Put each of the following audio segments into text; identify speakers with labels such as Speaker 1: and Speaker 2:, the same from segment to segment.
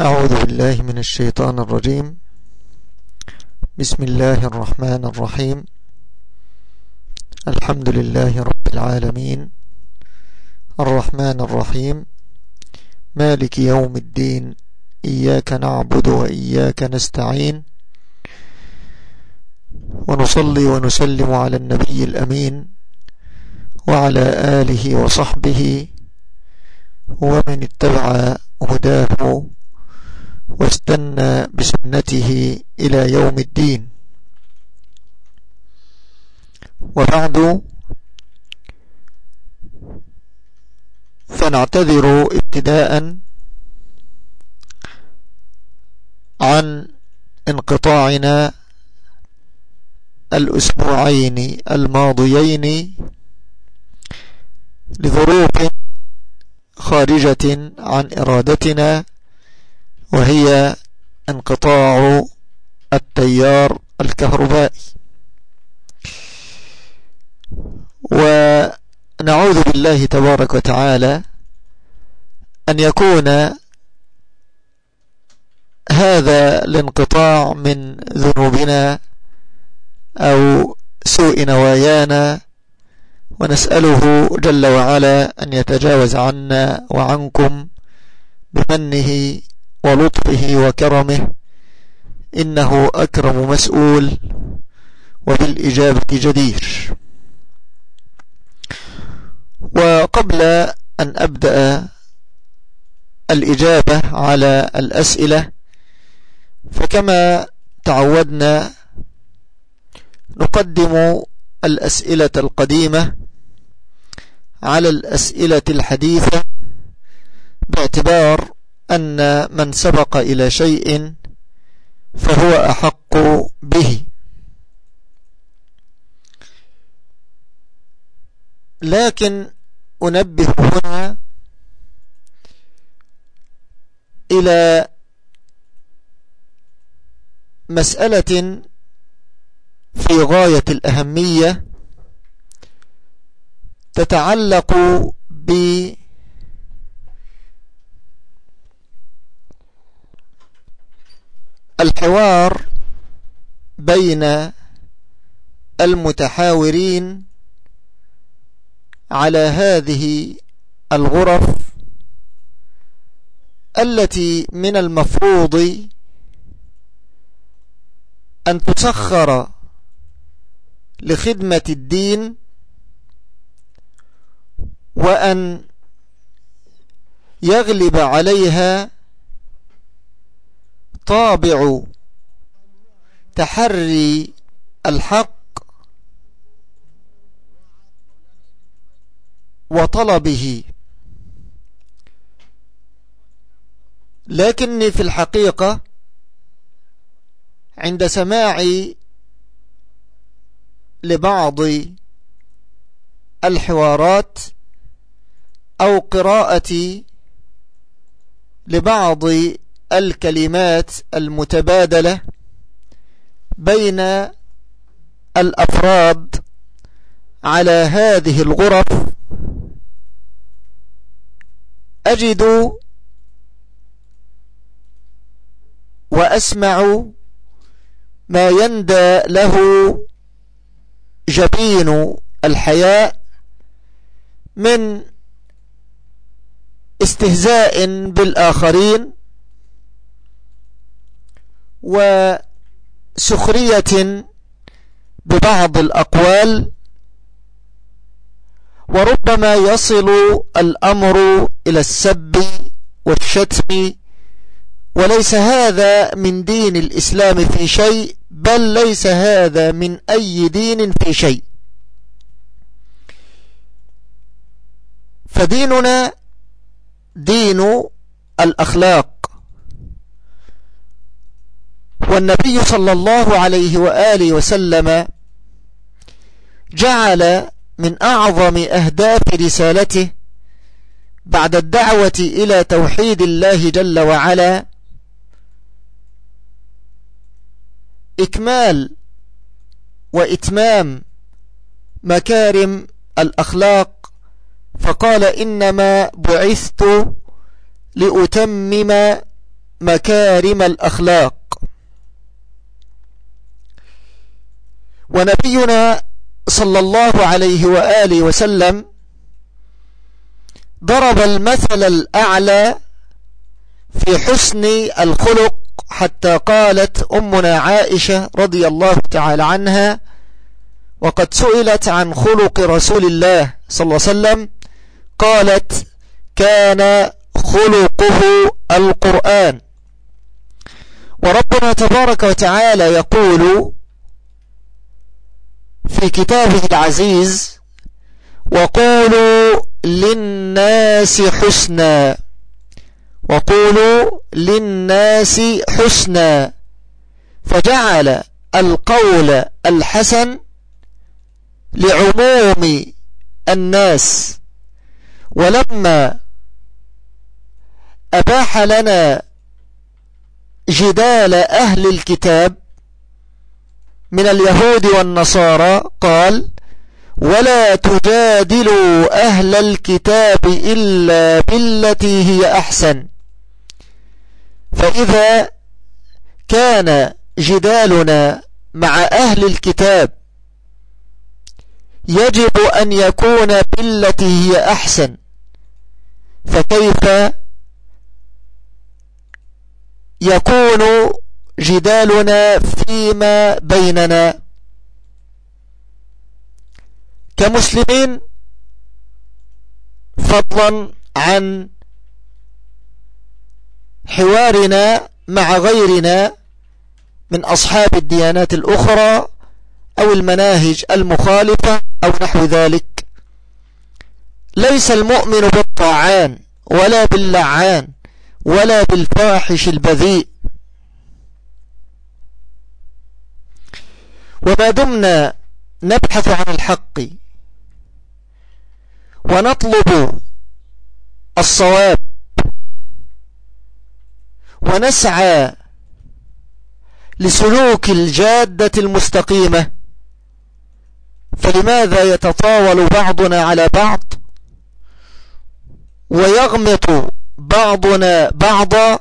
Speaker 1: أعوذ بالله من الشيطان الرجيم. بسم الله الرحمن الرحيم. الحمد لله رب العالمين. الرحمن الرحيم. مالك يوم الدين. إياك نعبد وإياك نستعين. ونصلي ونسلم على النبي الأمين. وعلى آله وصحبه. ومن اتبع هداه واستنى بسنته إلى يوم الدين. وبعد فنعتذر ابتداء عن انقطاعنا الأسبوعين الماضيين لظروف خارجة عن إرادتنا وهي انقطاع التيار الكهربائي. ونعوذ بالله تبارك وتعالى أن يكون هذا الانقطاع من ذنوبنا أو سوء نوايانا ونسأله جل وعلا أن يتجاوز عنا وعنكم بمنه ولطفه وكرمه إنه أكرم مسؤول وبالإجابة جدير. وقبل أن أبدأ الإجابة على الأسئلة فكما تعودنا نقدم الأسئلة القديمة على الأسئلة الحديثة باعتبار أن من سبق إلى شيء فهو أحق به. لكن أنبه هنا إلى مسألة في غاية الأهمية تتعلق بالحوار بين المتحاورين على هذه الغرف التي من المفروض أن تسخر لخدمة الدين وأن يغلب عليها طابع تحري الحق وطلبه. لكني في الحقيقة عند سماعي لبعض الحوارات أو قراءتي لبعض الكلمات المتبادلة بين الأفراد على هذه الغرف أجد وأسمع ما يندى له جبين الحياء من استهزاء بالآخرين وسخرية ببعض الأقوال وربما يصل الأمر إلى السب والشتم وليس هذا من دين الإسلام في شيء بل ليس هذا من أي دين في شيء. فديننا دين الأخلاق. والنبي صلى الله عليه وآله وسلم جعل من أعظم أهداف رسالته بعد الدعوة إلى توحيد الله جل وعلا إكمال وإتمام مكارم الأخلاق فقال إنما بعثت لأتمم مكارم الأخلاق. ونبينا صلى الله عليه وآله وسلم ضرب المثل الأعلى في حسن الخلق حتى قالت أمنا عائشة رضي الله تعالى عنها وقد سئلت عن خلق رسول الله صلى الله عليه وسلم قالت كان خلقه القرآن. وربنا تبارك وتعالى يقول في كتابه العزيز وقولوا للناس حسنا. وقولوا للناس حسنا. فجعل القول الحسن لعموم الناس. ولما أباح لنا جدال أهل الكتاب من اليهود والنصارى قال ولا تجادلوا أهل الكتاب إلا بالتي هي أحسن. فإذا كان جدالنا مع أهل الكتاب يجب أن يكون بالتي هي أحسن. فكيف يكون جدالنا فيما بيننا. كمسلمين فضلا عن حوارنا مع غيرنا من أصحاب الديانات الأخرى أو المناهج المخالفة أو نحو ذلك. ليس المؤمن بالطاعان ولا باللعان ولا بالفاحش البذيء وما دمنا نبحث عن الحق ونطلب الصواب ونسعى لسلوك الجادة المستقيمة فلماذا يتطاول بعضنا على بعض ويغمط بعضنا بعضا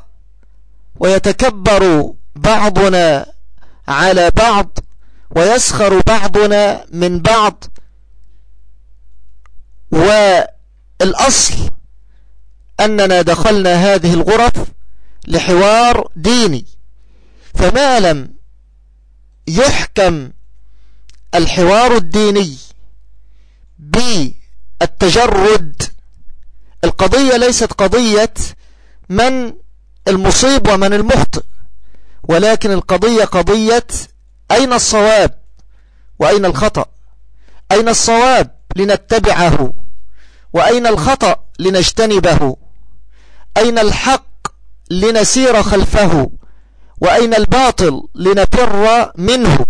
Speaker 1: ويتكبر بعضنا على بعض؟ ويسخر بعضنا من بعض. والأصل أننا دخلنا هذه الغرف لحوار ديني. فما لم يحكم الحوار الديني بالتجرد. القضية ليست قضية من المصيب ومن المخطئ ولكن القضية قضية أين الصواب وأين الخطأ؟ أين الصواب لنتبعه؟ وأين الخطأ لنجتنبه؟ أين الحق لنسير خلفه؟ وأين الباطل لنفر منه؟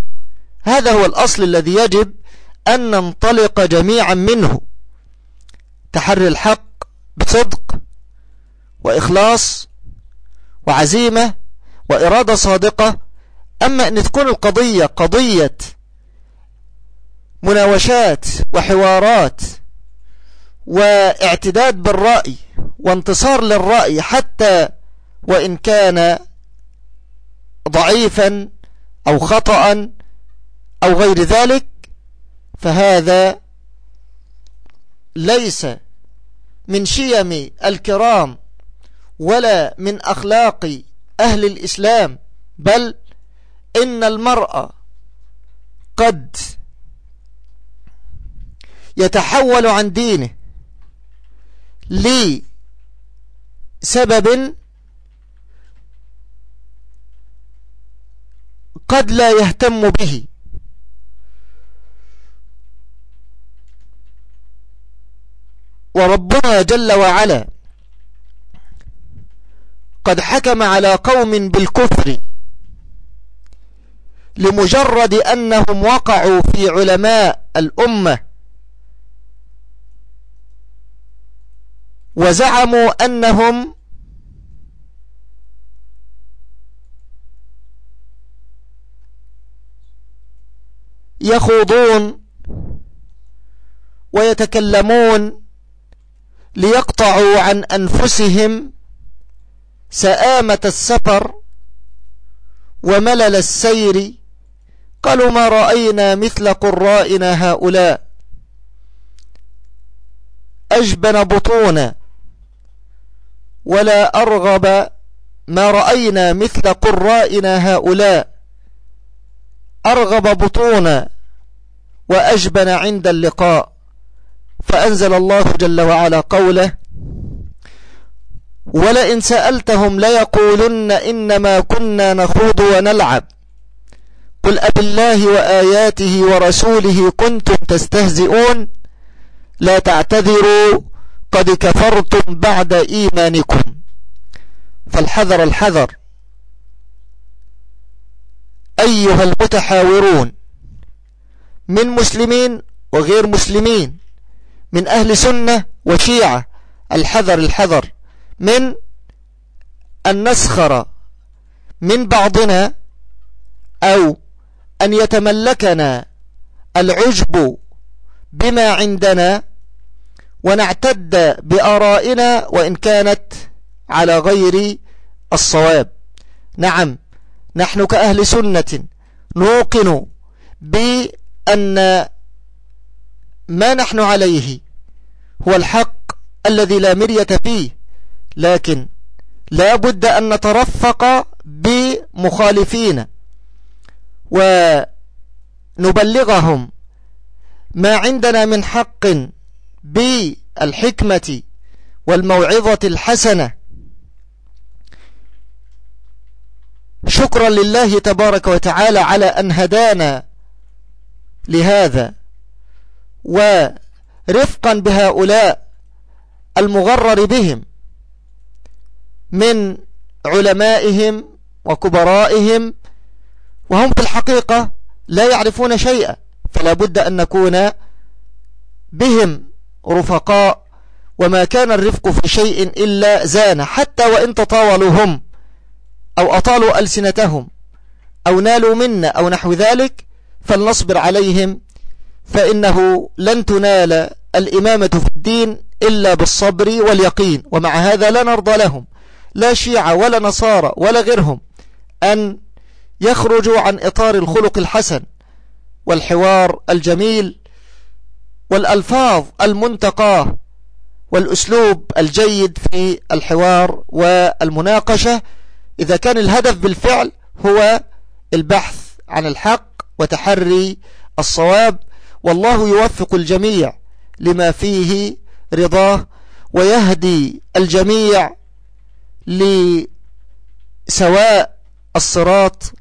Speaker 1: هذا هو الأصل الذي يجب أن ننطلق جميعا منه. تحري الحق بصدق وإخلاص وعزيمة وإرادة صادقة أما أن تكون القضية قضية مناوشات وحوارات واعتداد بالرأي وانتصار للرأي حتى وإن كان ضعيفا أو خطأ أو غير ذلك فهذا ليس من شيم الكرام ولا من أخلاق أهل الإسلام بل إن المرأة قد يتحول عن دينه لسبب قد لا يهتم به. وربنا جل وعلا قد حكم على قوم بالكفر. لمجرد أنهم وقعوا في علماء الأمة. وزعموا أنهم يخوضون ويتكلمون ليقطعوا عن أنفسهم سآمة السفر وملل السير قالوا ما رأينا مثل قرائنا هؤلاء. أجبن بطونا. ولا أرغب ما رأينا مثل قرائنا هؤلاء. أرغب بطونا وأجبن عند اللقاء. فأنزل الله جل وعلا قوله ولئن سألتهم ليقولن إنما كنا نخوض ونلعب قل أب الله وآياته ورسوله كنتم تستهزئون لا تعتذروا قد كفرتم بعد إيمانكم فالحذر الحذر أيها المتحاورون من مسلمين وغير مسلمين من أهل سنة وشيعة الحذر الحذر من أن نسخر من بعضنا أو أن يتملكنا العجب بما عندنا ونعتد بآرائنا وإن كانت على غير الصواب. نعم نحن كأهل سنة نوقن بأن ما نحن عليه هو الحق الذي لا مرية فيه لكن لا بد أن نترفق بمخالفين. ونبلغهم ما عندنا من حق بالحكمة والموعظة الحسنة. شكرا لله تبارك وتعالى على أن هدانا لهذا. ورفقا بهؤلاء المغرر بهم من علمائهم وكبرائهم وهم في الحقيقة لا يعرفون شيئا فلا بد أن نكون بهم رفقاء. وما كان الرفق في شيء إلا زان حتى وإن تطاولوا هم أو أطالوا ألسنتهم أو نالوا منا أو نحو ذلك فلنصبر عليهم فإنه لن تنال الإمامة في الدين إلا بالصبر واليقين. ومع هذا لا نرضى لهم لا شيعة ولا نصارى ولا غيرهم أن يخرجوا عن إطار الخلق الحسن والحوار الجميل والألفاظ المنتقاة والأسلوب الجيد في الحوار والمناقشة. إذا كان الهدف بالفعل هو البحث عن الحق وتحري الصواب والله يوفق الجميع لما فيه رضاه ويهدي الجميع لسواء الصراط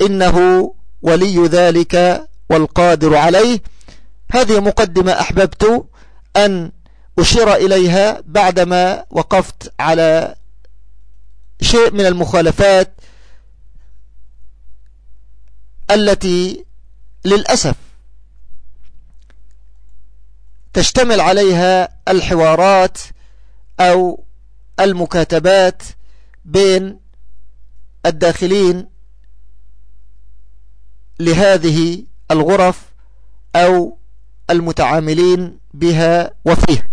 Speaker 1: إنه ولي ذلك والقادر عليه. هذه مقدمة أحببت أن أشير إليها بعدما وقفت على شيء من المخالفات التي للأسف تشتمل عليها الحوارات أو المكاتبات بين الداخلين لهذه الغرف أو المتعاملين بها وفيها.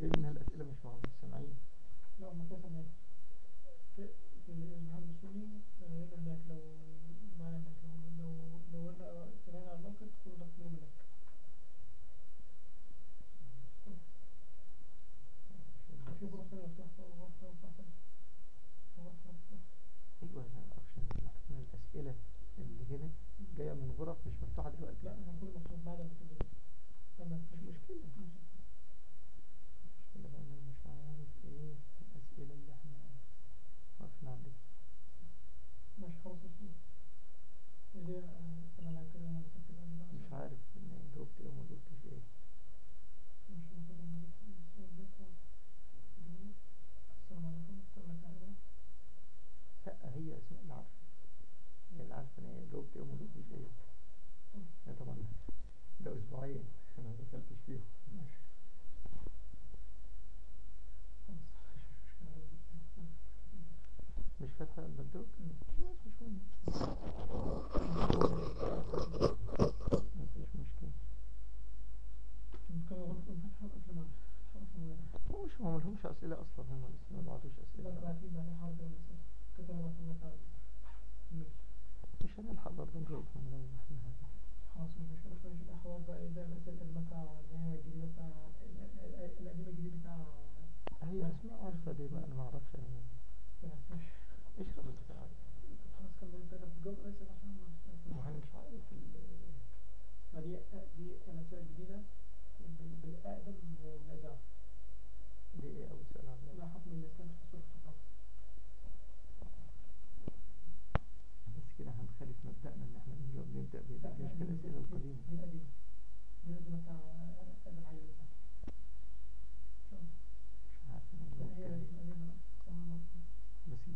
Speaker 2: جاي منها الأسئلة مش
Speaker 3: لا آه، يقول لو ما هناك لو لو لو على الموقع تقول لك
Speaker 2: في
Speaker 3: غرفة مفتوحة وغرفة مفتوحة وغرفة مفتوحة.
Speaker 2: أيوة أنا الأسئلة اللي هنا جاية من غرف مش مفتوحة دلوقتي. لا
Speaker 3: أنا كل مفتوح بعد ما مش مشكلة.
Speaker 2: اللي هو مش عارف. إيه الاسئله اللي إحنا وقفنا عندها
Speaker 3: مش خلاص اللي هي أنا لو كده أنا مش
Speaker 2: عارف ان جاوبت إيه وما جاوبتش إيه
Speaker 3: مش المفروض ان السلام عليكم
Speaker 2: لا هي
Speaker 3: اسماء اللي عارفه هي اللي عارفه ان هي جاوبت إيه
Speaker 2: وما جاوبتش إيه طبعا ده أسبوعين أنا ما دخلتش فيهم مش فاتحة البندوق؟ مفيش مشكلة. هو مش هم ملهمش أسئلة أصلا هم لسه ما بعطوش أسئلة. مش هنلحق برضه نجاوبهم لو إحنا هذا
Speaker 3: خلاص مش مشكلة. مش الأحوال بقى ده مثلا المتعة اللي هي الجديدة القديمة الجديدة بتاع
Speaker 2: هي أسماء أيوة، عارفة دي بقى أنا معرفش يعني.
Speaker 3: أنا
Speaker 2: اشرب انت تعالى
Speaker 3: الحرس كان بيبقى بجمع رئيس عشان ما
Speaker 2: أنا مش عارف
Speaker 3: ما دي دي مسألة جديدة بالأقدم الإدارة
Speaker 2: دي إيه أول سؤال عندنا؟
Speaker 3: ما حكم الإسلام في سورة الحرس
Speaker 2: بس كده هنخالف مبدأنا إن إحنا بنبدأ بإدارة الأسئلة القديمة
Speaker 3: دي القديمة دي القديمة بتاع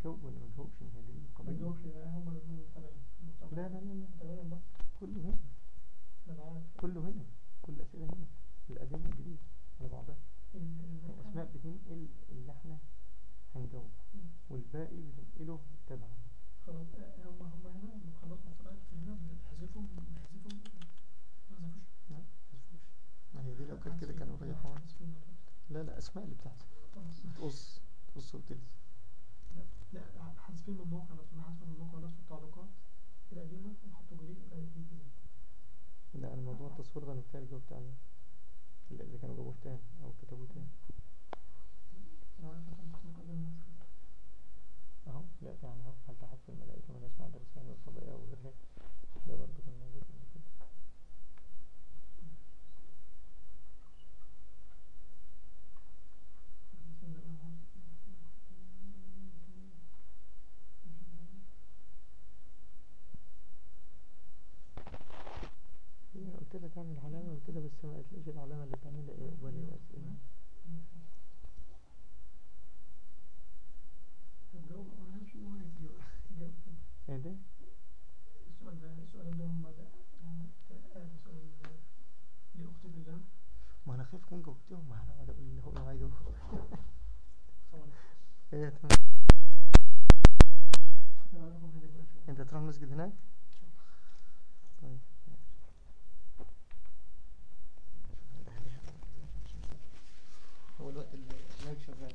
Speaker 2: جاوب ولا ما جاوبش هذه هي دي القضية
Speaker 3: ما هم المتابعين لا لا لا لا.
Speaker 2: كله هنا. كله هنا. كل الأسئلة هنا. الأدلة الجديدة على بعضها.
Speaker 3: الأسماء
Speaker 2: بتنقل إيه اللي إحنا هنجاوبه. والباقي بتنقله إيه تبعا
Speaker 3: خلاص هم هم هنا خلاص مسألة هنا. بتحذفهم بتحذفوا
Speaker 2: ما حذفوش. ما هي دي لو كانت كده كانوا ريحونا لا لا أسماء اللي بتحذف. بتقص بتقص وتلزق
Speaker 3: لا حذفين من الموقع لطفا حذف من الموقع لطفا التعليقات القديمة وحطوا جديد جديد
Speaker 2: لا الموضوع التصوير ده مش بتاعي جاوبت عليه. اللي كانوا جابوه تاني أو كتبوه تاني. أهو لا يعني أهو هل تحفل ملائكة من اسماء درسها الصدقية وغيرها؟ ده برضه كنا كده تعمل علامة وكده بس ما قلتليش العلامة اللي تعملها إيه قبل الأسئلة إيه ده؟
Speaker 3: السؤال ده السؤال ده
Speaker 2: ما أنا خايف أكون جاوبتهم هقعد أقول اللي هو عايز إيه أنت تروح مسجد هناك؟ الوقت الشباب شغال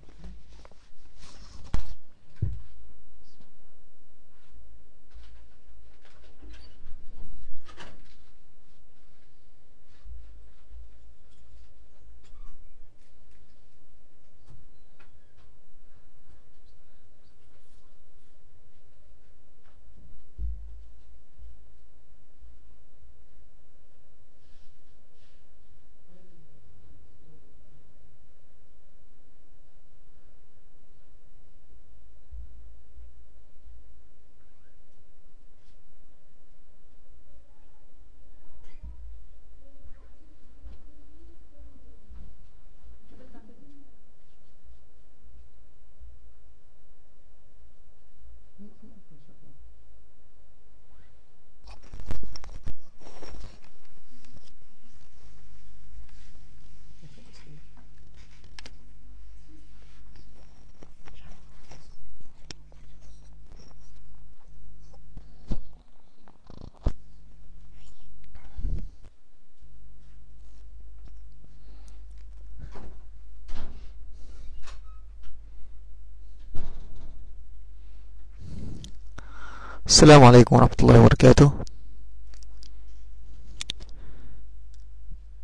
Speaker 1: السلام عليكم ورحمة الله وبركاته.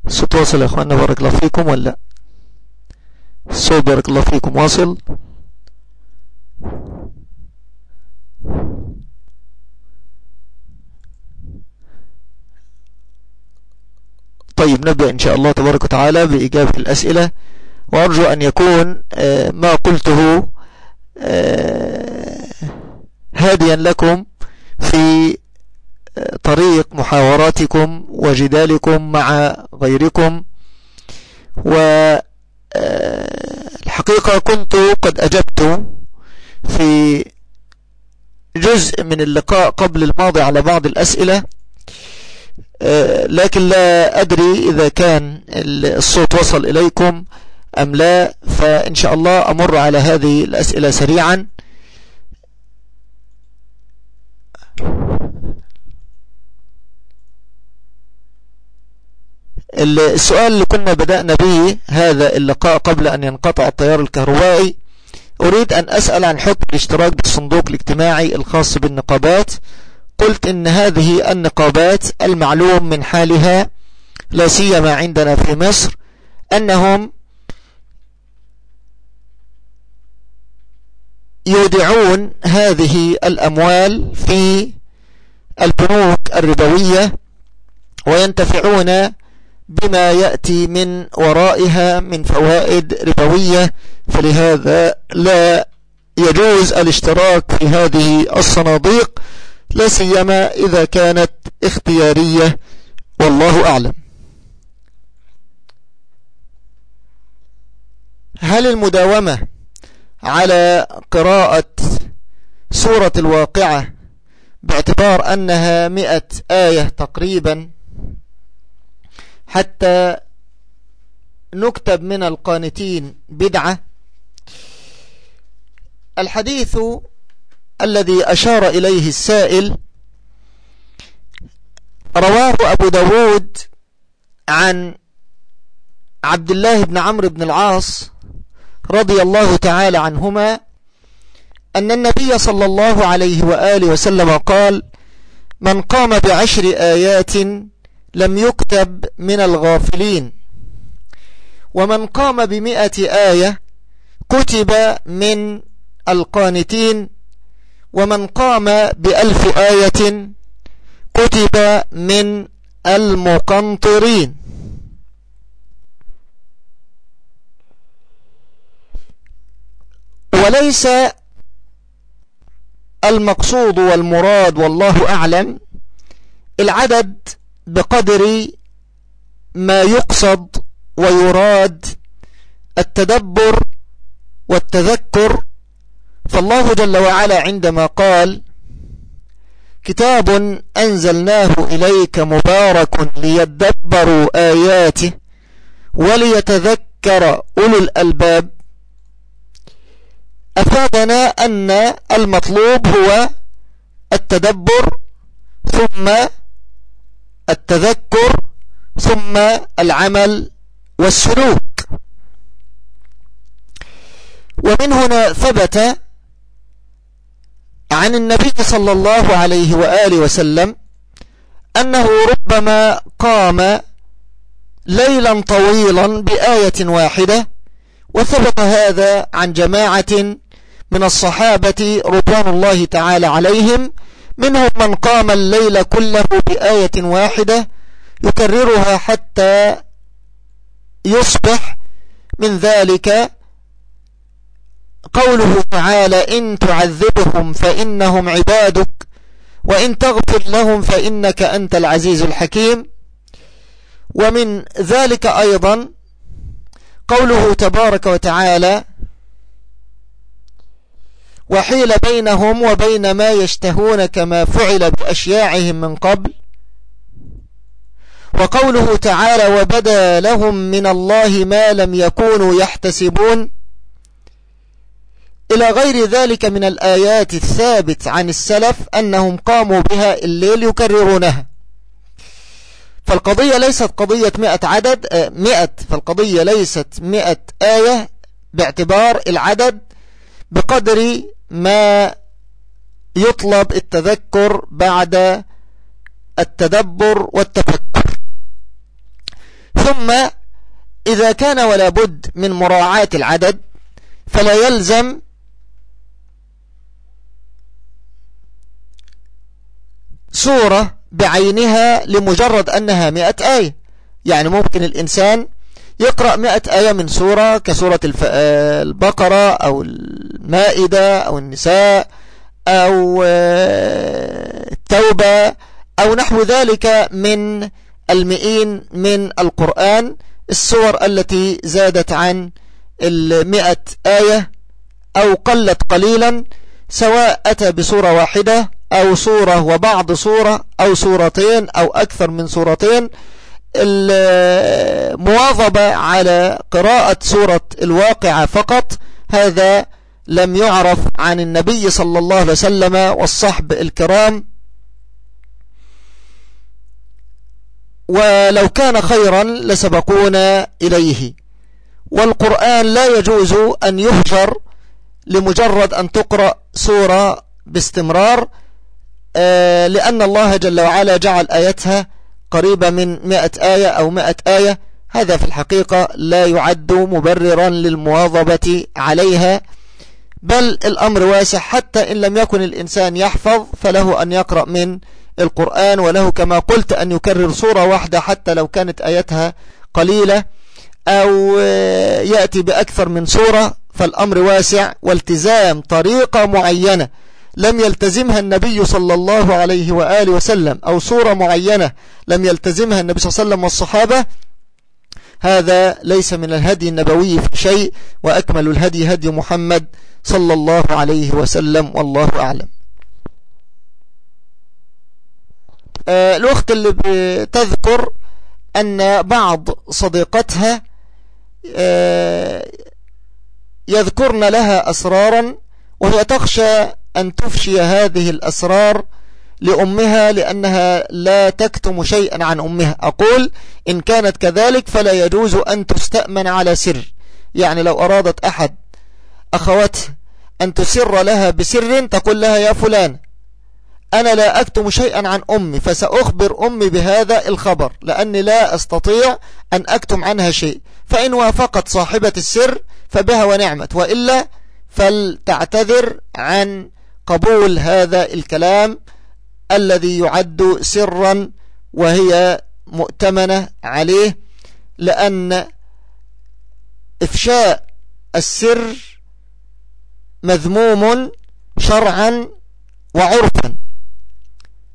Speaker 1: الصوت واصل يا اخوانا بارك الله فيكم ولا؟ الصوت بارك الله فيكم واصل. طيب نبدأ إن شاء الله تبارك وتعالى بإجابة الأسئلة. وأرجو أن يكون آه، ما قلته آه، هاديا لكم. في آه، طريق محاوراتكم وجدالكم مع غيركم. والحقيقة آه، كنت قد أجبت في جزء من اللقاء قبل الماضي على بعض الأسئلة آه، لكن لا أدري إذا كان الصوت وصل إليكم أم لا فإن شاء الله أمر على هذه الأسئلة سريعا. السؤال اللي كنا بدأنا به هذا اللقاء قبل أن ينقطع التيار الكهربائي. أريد أن أسأل عن حكم الاشتراك بالصندوق الاجتماعي الخاص بالنقابات. قلت إن هذه النقابات المعلوم من حالها لا سيما عندنا في مصر أنهم يودعون هذه الأموال في البنوك الربوية وينتفعون بما يأتي من ورائها من فوائد ربوية فلهذا لا يجوز الاشتراك في هذه الصناديق لا سيما إذا كانت اختيارية. والله أعلم. هل المداومة على قراءة سورة الواقعة باعتبار أنها مئة آية تقريبا حتى نكتب من القانتين بدعة. الحديث الذي أشار إليه السائل رواه أبو داود عن عبد الله بن عمرو بن العاص رضي الله تعالى عنهما أن النبي صلى الله عليه وآله وسلم قال من قام بعشر آيات لم يكتب من الغافلين ومن قام بمئة آية كتب من القانتين ومن قام بألف آية كتب من المقنطرين. وليس المقصود والمراد والله أعلم العدد بقدر ما يقصد ويراد التدبر والتذكر فالله جل وعلا عندما قال كتاب أنزلناه إليك مبارك ليدبروا آياته وليتذكر أولو الألباب أفادنا أن المطلوب هو التدبر ثم التذكر ثم العمل والسلوك. ومن هنا ثبت عن النبي صلى الله عليه وآله وسلم أنه ربما قام ليلا طويلا بآية واحدة وثبت هذا عن جماعة من الصحابة رضوان الله تعالى عليهم منهم من قام الليل كله بآية واحدة يكررها حتى يصبح من ذلك قوله تعالى إن تعذبهم فإنهم عبادك وإن تغفر لهم فإنك أنت العزيز الحكيم ومن ذلك أيضا قوله تبارك وتعالى وحيل بينهم وبين ما يشتهون كما فعل بأشياعهم من قبل. وقوله تعالى وبدا لهم من الله ما لم يكونوا يحتسبون. إلى غير ذلك من الآيات الثابت عن السلف أنهم قاموا بها الليل يكررونها فالقضية ليست قضية مئة عدد آه، مئة فالقضية ليست مئة آية باعتبار العدد بقدر ما يطلب التذكر بعد التدبر والتفكر. ثم إذا كان ولا بد من مراعاة العدد فلا يلزم سورة بعينها لمجرد أنها مئة آية. يعني ممكن الإنسان يقرأ مئة آية من سورة كسورة البقرة أو المائدة أو النساء أو آه، التوبة أو نحو ذلك من المئين من القرآن السور التي زادت عن المئة آية أو قلت قليلا سواء أتى بصورة واحدة أو صورة وبعض صورة أو صورتين أو أكثر من صورتين المواظبة على قراءة سورة الواقعة فقط هذا لم يعرف عن النبي صلى الله عليه وسلم والصحب الكرام. ولو كان خيرا لسبقونا إليه. والقرآن لا يجوز أن يهجر لمجرد أن تقرأ سورة باستمرار آه، لأن الله جل وعلا جعل آيتها قريبة من مئة آية أو مئة آية هذا في الحقيقة لا يعد مبررا للمواظبة عليها بل الأمر واسع حتى إن لم يكن الإنسان يحفظ فله أن يقرأ من القرآن وله كما قلت أن يكرر صورة واحدة حتى لو كانت آيتها قليلة أو يأتي بأكثر من صورة فالأمر واسع والتزام طريقة معينة. لم يلتزمها النبي صلى الله عليه وآله وسلم أو صورة معينة لم يلتزمها النبي صلى الله عليه وسلم والصحابة هذا ليس من الهدي النبوي في شيء وأكمل الهدي هدي محمد صلى الله عليه وسلم والله أعلم. آه، الأخت اللي بتذكر أن بعض صديقتها آه، يذكرن لها أسرارا وهي تخشى أن تفشي هذه الأسرار لأمها لأنها لا تكتم شيئا عن أمها. أقول إن كانت كذلك فلا يجوز أن تستأمن على سر. يعني لو أرادت أحد أخواتها أن تسر لها بسر تقول لها يا فلان أنا لا أكتم شيئا عن أمي فسأخبر أمي بهذا الخبر لأني لا أستطيع أن أكتم عنها شيء. فإن وافقت صاحبة السر فبها ونعمت وإلا فلتعتذر عن قبول هذا الكلام الذي يعد سرا وهي مؤتمنة عليه لأن إفشاء السر مذموم شرعا وعرفا.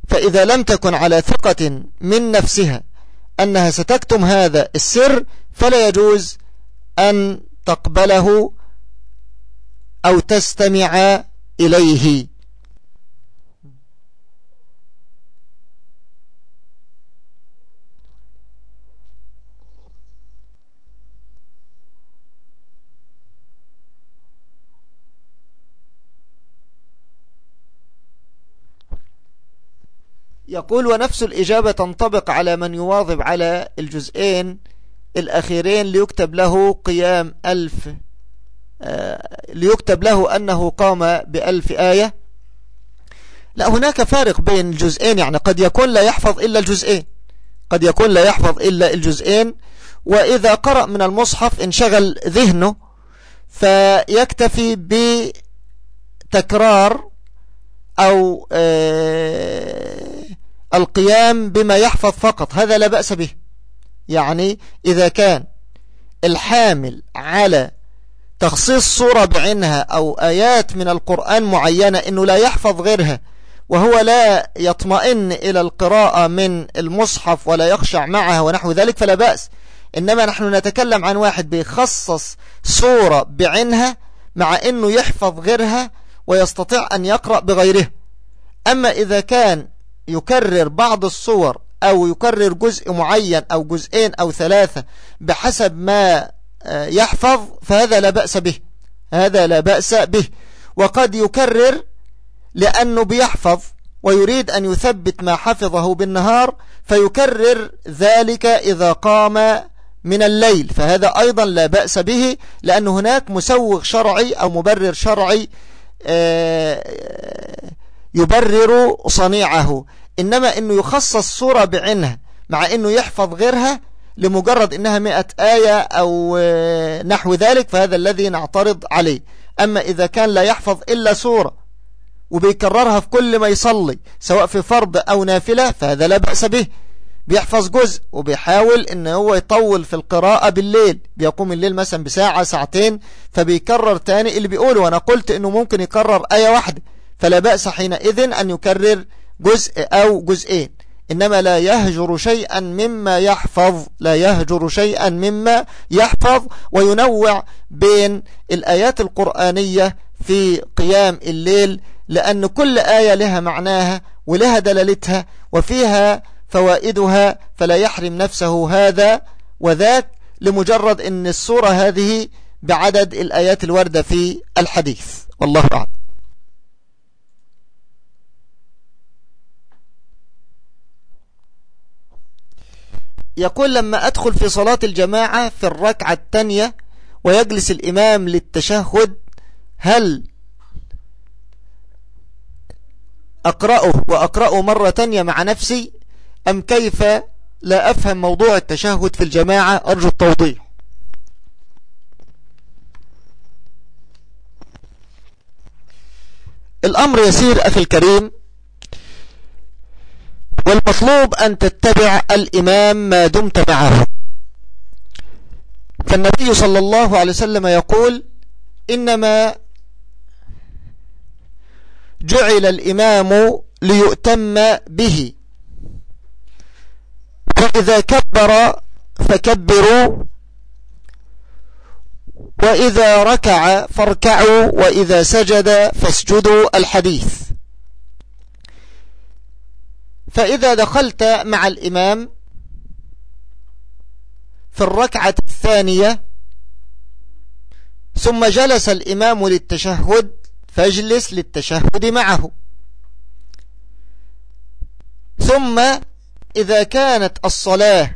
Speaker 1: فإذا لم تكن على ثقة من نفسها أنها ستكتم هذا السر فلا يجوز أن تقبله أو تستمع إليه. يقول ونفس الإجابة تنطبق على من يواظب على الجزئين الأخيرين ليكتب له قيام ألف. ليكتب له أنه قام بألف آية. لا هناك فارق بين الجزئين. يعني قد يكون لا يحفظ إلا الجزئين. قد يكون لا يحفظ إلا الجزئين. وإذا قرأ من المصحف انشغل ذهنه فيكتفي بتكرار أو آه، القيام بما يحفظ فقط. هذا لا بأس به. يعني إذا كان الحامل على تخصيص صورة بعينها أو آيات من القرآن معينة إنه لا يحفظ غيرها وهو لا يطمئن إلى القراءة من المصحف ولا يخشع معها ونحو ذلك فلا بأس. إنما نحن نتكلم عن واحد بيخصص صورة بعينها مع إنه يحفظ غيرها ويستطيع أن يقرأ بغيره. أما إذا كان يكرر بعض الصور أو يكرر جزء معين أو جزئين أو ثلاثة بحسب ما يحفظ فهذا لا بأس به. هذا لا بأس به. وقد يكرر لأنه بيحفظ ويريد أن يثبت ما حفظه بالنهار فيكرر ذلك إذا قام من الليل. فهذا أيضا لا بأس به لأن هناك مسوغ شرعي أو مبرر شرعي آه، يبرر صنيعه. إنما أنه يخصص صورة بعينها مع أنه يحفظ غيرها لمجرد أنها مئة آية أو آه، نحو ذلك فهذا الذي نعترض عليه. أما إذا كان لا يحفظ إلا صورة وبيكررها في كل ما يصلي سواء في فرض أو نافلة فهذا لا بأس به. بيحفظ جزء وبيحاول إن هو يطول في القراءة بالليل. بيقوم الليل مثلا بساعة ساعتين فبيكرر تاني اللي بيقوله. وأنا قلت إنه ممكن يكرر آية واحدة. فلا بأس حينئذ أن يكرر جزء أو جزئين. إنما لا يهجر شيئا مما يحفظ لا يهجر شيئا مما يحفظ وينوع بين الآيات القرآنية في قيام الليل لأن كل آية لها معناها ولها دلالتها وفيها فوائدها فلا يحرم نفسه هذا وذاك لمجرد أن الصورة هذه بعدد الآيات الوردة في الحديث. والله أعلم. يقول لما أدخل في صلاة الجماعة في الركعة الثانية ويجلس الإمام للتشهد هل أقرأه وأقرأه مرة تانية مع نفسي؟ أم كيف لا أفهم موضوع التشهد في الجماعة؟ أرجو التوضيح. الأمر يسير أخي الكريم والمطلوب أن تتبع الإمام ما دمت معه. فالنبي صلى الله عليه وسلم يقول إنما جعل الإمام ليؤتم به. فإذا كبر فكبروا وإذا ركع فاركعوا وإذا سجد فاسجدوا الحديث. فإذا دخلت مع الإمام في الركعة الثانية ثم جلس الإمام للتشهد فاجلس للتشهد معه. ثم إذا كانت الصلاة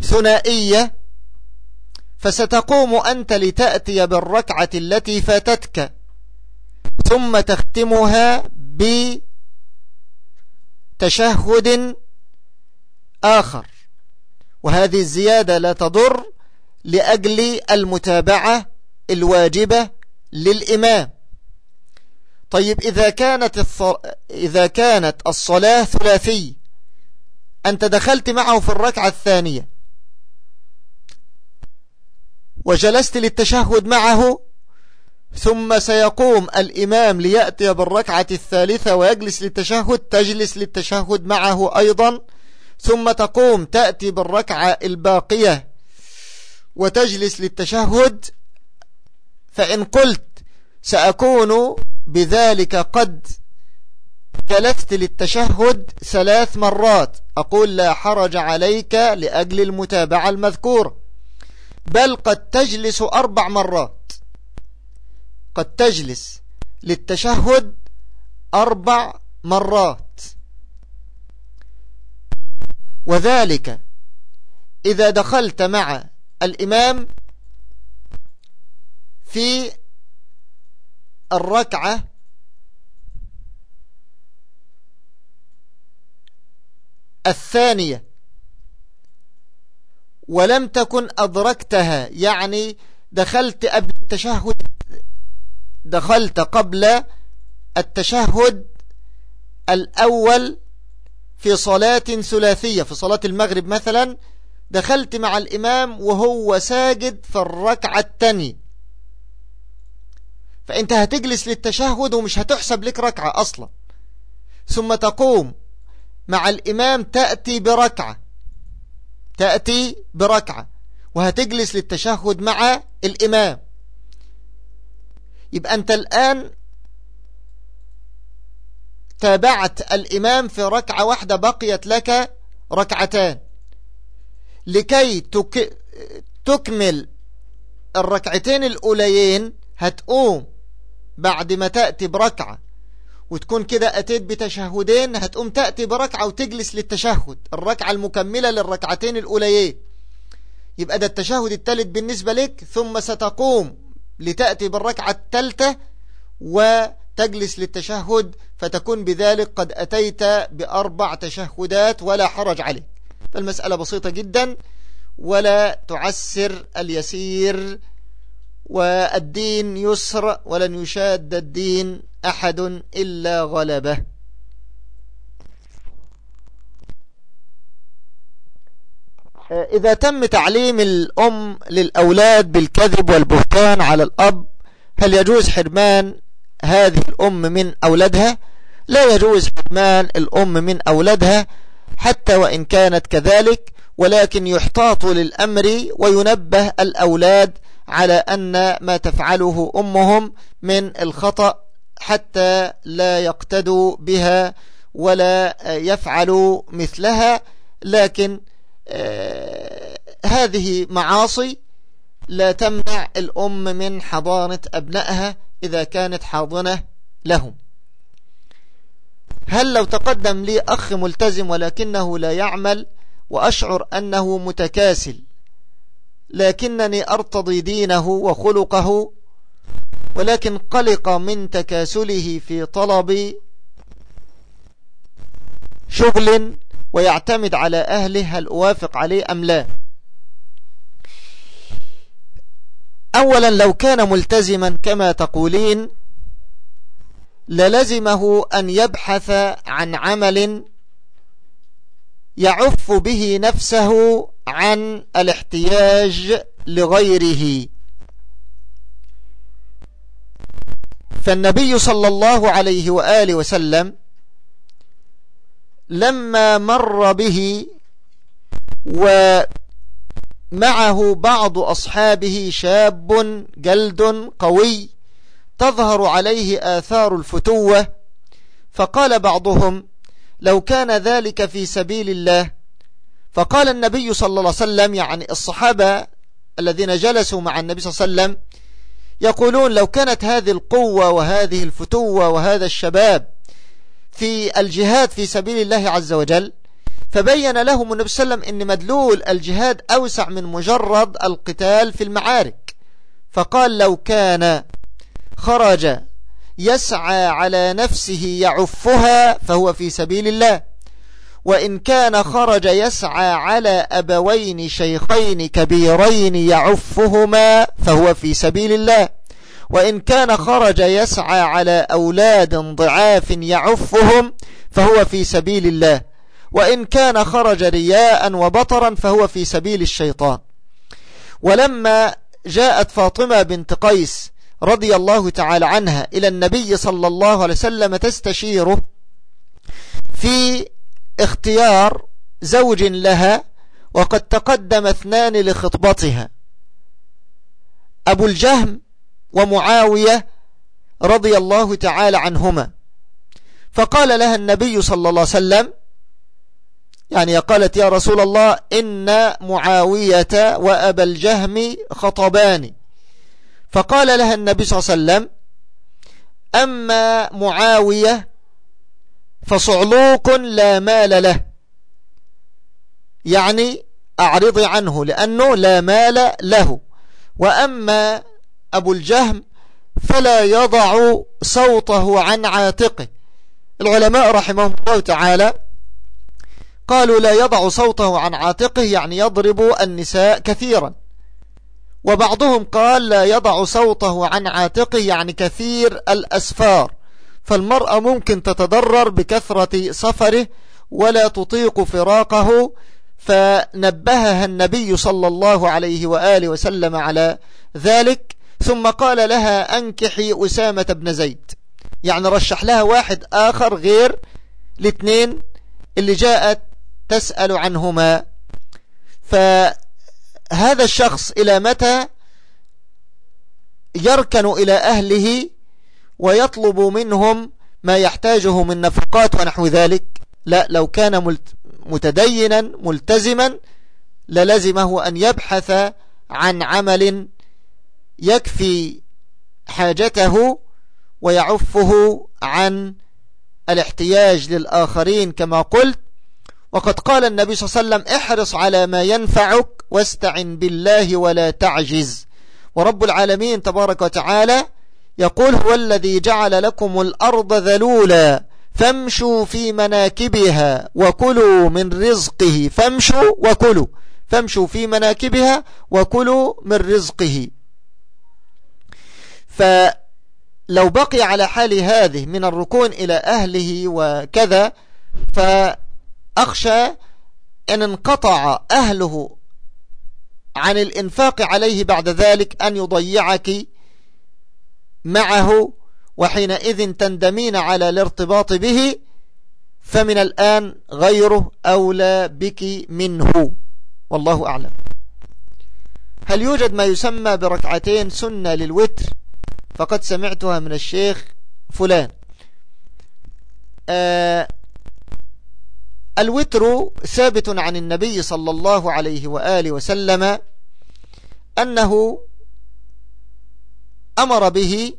Speaker 1: ثنائية فستقوم أنت لتأتي بالركعة التي فاتتك. ثم تختمها بتشهد آخر وهذه الزيادة لا تضر لأجل المتابعة الواجبة للإمام طيب إذا كانت. إذا كانت الصلاة ثلاثي أنت دخلت معه في الركعة الثانية وجلست للتشهد معه ثم سيقوم الإمام ليأتي بالركعة الثالثة ويجلس للتشهد تجلس للتشهد معه أيضا ثم تقوم تأتي بالركعة الباقية وتجلس للتشهد. فإن قلت سأكون بذلك قد جلست للتشهد ثلاث مرات أقول لا حرج عليك لأجل المتابعة المذكورة بل قد تجلس أربع مرات. قد تجلس للتشهد أربع مرات. وذلك إذا دخلت مع الإمام في الركعة الثانية ولم تكن أدركتها يعني دخلت قبل التشهد. دخلت قبل التشهد الأول في صلاة ثلاثية في صلاة المغرب مثلا دخلت مع الإمام وهو ساجد في الركعة الثانية. فأنت هتجلس للتشهد ومش هتحسب لك ركعة أصلا. ثم تقوم مع الإمام تأتي بركعة. تأتي بركعة. وهتجلس للتشهد مع الإمام. يبقى أنت الآن تابعت الإمام في ركعة واحدة بقيت لك ركعتان. لكي تك... تكمل الركعتين الأوليين هتقوم بعد ما تأتي بركعة. وتكون كده أتيت بتشهدين هتقوم تأتي بركعة وتجلس للتشهد الركعة المكملة للركعتين الأوليين. يبقى ده التشهد الثالث بالنسبة لك ثم ستقوم لتأتي بالركعة الثالثة وتجلس للتشهد فتكون بذلك قد أتيت بأربع تشهدات ولا حرج عليك. فالمسألة بسيطة جدا ولا تعسر اليسير والدين يسر ولن يشاد الدين أحد إلا غلبه. إذا تم تعليم الأم للأولاد بالكذب والبهتان على الأب هل يجوز حرمان هذه الأم من أولادها؟ لا يجوز حرمان الأم من أولادها حتى وإن كانت كذلك ولكن يحتاط للأمر وينبه الأولاد على أن ما تفعله أمهم من الخطأ حتى لا يقتدوا بها ولا يفعلوا مثلها لكن آه هذه معاصي لا تمنع الأم من حضانة أبنائها إذا كانت حاضنة لهم. هل لو تقدم لي أخ ملتزم ولكنه لا يعمل وأشعر أنه متكاسل لكنني أرتضي دينه وخلقه ولكن قلق من تكاسله في طلب شغل ويعتمد على أهله هل أوافق عليه أم لا. أولا لو كان ملتزما كما تقولين للزمه أن يبحث عن عمل يعف به نفسه عن الاحتياج لغيره. فالنبي صلى الله عليه وآله وسلم لما مر به ومعه بعض أصحابه شاب جلد قوي تظهر عليه آثار الفتوة فقال بعضهم لو كان ذلك في سبيل الله فقال النبي صلى الله عليه وسلم يعني الصحابة الذين جلسوا مع النبي صلى الله عليه وسلم يقولون لو كانت هذه القوة وهذه الفتوة وهذا الشباب في الجهاد في سبيل الله عز وجل فبين لهم النبي صلى الله عليه وسلم أن مدلول الجهاد أوسع من مجرد القتال في المعارك. فقال لو كان خرج يسعى على نفسه يعفها فهو في سبيل الله. وإن كان خرج يسعى على أبوين شيخين كبيرين يعفهما فهو في سبيل الله. وإن كان خرج يسعى على أولاد ضعاف يعفهم فهو في سبيل الله. وإن كان خرج رياء وبطرا فهو في سبيل الشيطان. ولما جاءت فاطمة بنت قيس رضي الله تعالى عنها إلى النبي صلى الله عليه وسلم تستشيره في اختيار زوج لها وقد تقدم اثنان لخطبتها. أبو الجهم ومعاوية رضي الله تعالى عنهما. فقال لها النبي صلى الله عليه وسلم يعني قالت يا رسول الله إن معاوية وأبا الجهم خطبان. فقال لها النبي صلى الله عليه وسلم أما معاوية فصعلوق لا مال له. يعني أعرضي عنه لأنه لا مال له. وأما أبو الجهم فلا يضع صوته عن عاتقه. العلماء رحمهم الله تعالى قالوا لا يضع صوته عن عاتقه يعني يضرب النساء كثيرا. وبعضهم قال لا يضع صوته عن عاتقه يعني كثير الأسفار. فالمرأة ممكن تتضرر بكثرة سفره ولا تطيق فراقه. فنبهها النبي صلى الله عليه وآله وسلم على ذلك. ثم قال لها أنكحي أسامة بن زيد. يعني رشح لها واحد آخر غير الاثنين اللي جاءت تسأل عنهما. فهذا الشخص إلى متى يركن إلى أهله ويطلب منهم ما يحتاجه من نفقات ونحو ذلك؟ لا لو كان متدينا ملتزما للزمه أن يبحث عن عمل يكفي حاجته ويعفه عن الاحتياج للآخرين كما قلت. وقد قال النبي صلى الله عليه وسلم احرص على ما ينفعك واستعن بالله ولا تعجز. ورب العالمين تبارك وتعالى يقول هو الذي جعل لكم الأرض ذلولا فامشوا في مناكبها وكلوا من رزقه. فامشوا وكلوا. فامشوا في مناكبها وكلوا من رزقه. فلو بقي على حال هذه من الركون إلى أهله وكذا فأخشى أن انقطع أهله عن الإنفاق عليه بعد ذلك أن يضيعك معه وحينئذ تندمين على الارتباط به فمن الآن غيره أولى بك منه. والله أعلم. هل يوجد ما يسمى بركعتين سنة للوتر؟ فقد سمعتها من الشيخ فلان. آه الوتر ثابت عن النبي صلى الله عليه وآله وسلم أنه أمر به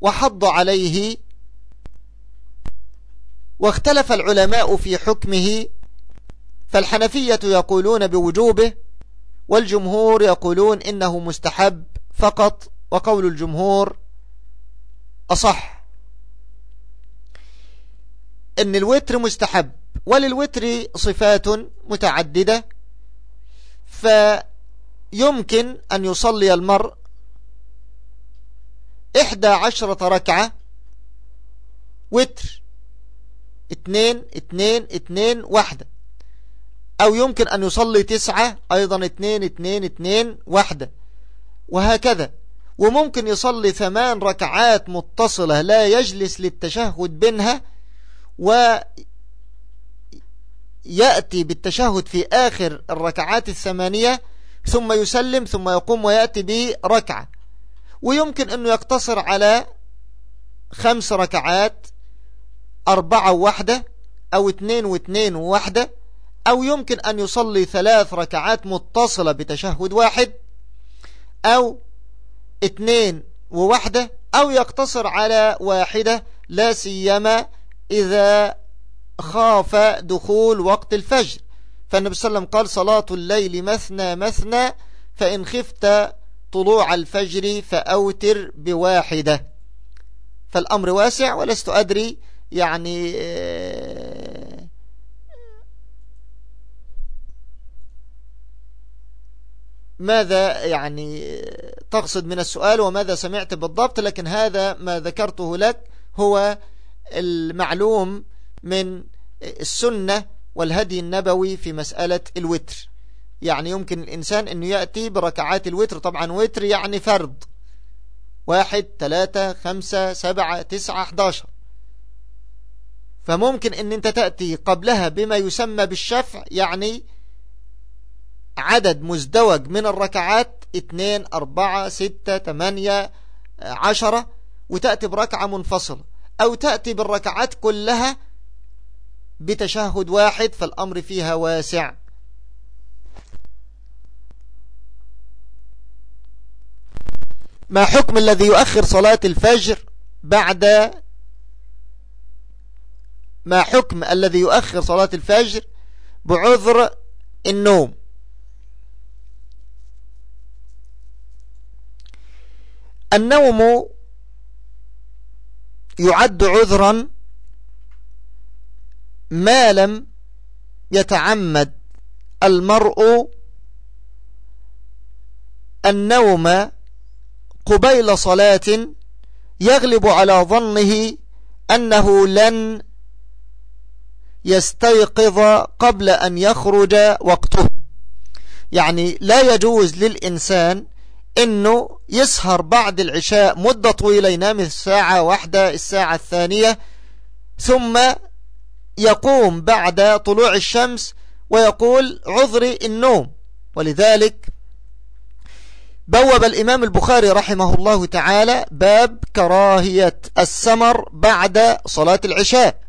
Speaker 1: وحض عليه واختلف العلماء في حكمه فالحنفية يقولون بوجوبه والجمهور يقولون إنه مستحب فقط وقول الجمهور أصح. إن الوتر مستحب وللوتر صفات متعددة فيمكن أن يصلي المرء إحدى عشرة ركعة وتر اثنين اثنين اثنين واحدة. أو يمكن أن يصلي تسعة أيضا اثنين اثنين اثنين واحدة. وهكذا. وممكن يصلي ثمان ركعات متصلة لا يجلس للتشهد بينها ويأتي بالتشهد في آخر الركعات الثمانية ثم يسلم ثم يقوم ويأتي بركعة. ويمكن أنه يقتصر على خمس ركعات أربعة وواحدة أو اثنين واثنين وواحدة أو يمكن أن يصلي ثلاث ركعات متصلة بتشهد واحد أو اثنين وواحدة أو يقتصر على واحدة لا سيما إذا خاف دخول وقت الفجر. فالنبي صلى الله عليه وسلم قال صلاة الليل مثنى مثنى فإن خفت طلوع الفجر فأوتر بواحدة. فالأمر واسع ولست أدري يعني آه، ماذا يعني تقصد من السؤال وماذا سمعت بالضبط لكن هذا ما ذكرته لك هو المعلوم من السنة والهدي النبوي في مسألة الوتر. يعني يمكن الإنسان أنه يأتي بركعات الوتر طبعا وتر يعني فرض. واحد ثلاثة خمسة سبعة تسعة احداشر فممكن أن أنت تأتي قبلها بما يسمى بالشفع يعني عدد مزدوج من الركعات اثنين أربعة ستة تمانية عشرة وتأتي بركعة منفصلة أو تأتي بالركعات كلها بتشهد واحد فالأمر فيها واسع. ما حكم الذي يؤخر صلاة الفجر بعد ما حكم الذي يؤخر صلاة الفجر بعذر النوم؟ النوم يعد عذرا ما لم يتعمد. المرء النوم قبيل صلاة يغلب على ظنه أنه لن يستيقظ قبل أن يخرج وقته. يعني لا يجوز للإنسان أنه يسهر بعد العشاء مدة طويلة ينام الساعة واحدة الساعة الثانية ثم يقوم بعد طلوع الشمس ويقول عذري النوم. ولذلك بوب الإمام البخاري رحمه الله تعالى باب كراهية السمر بعد صلاة العشاء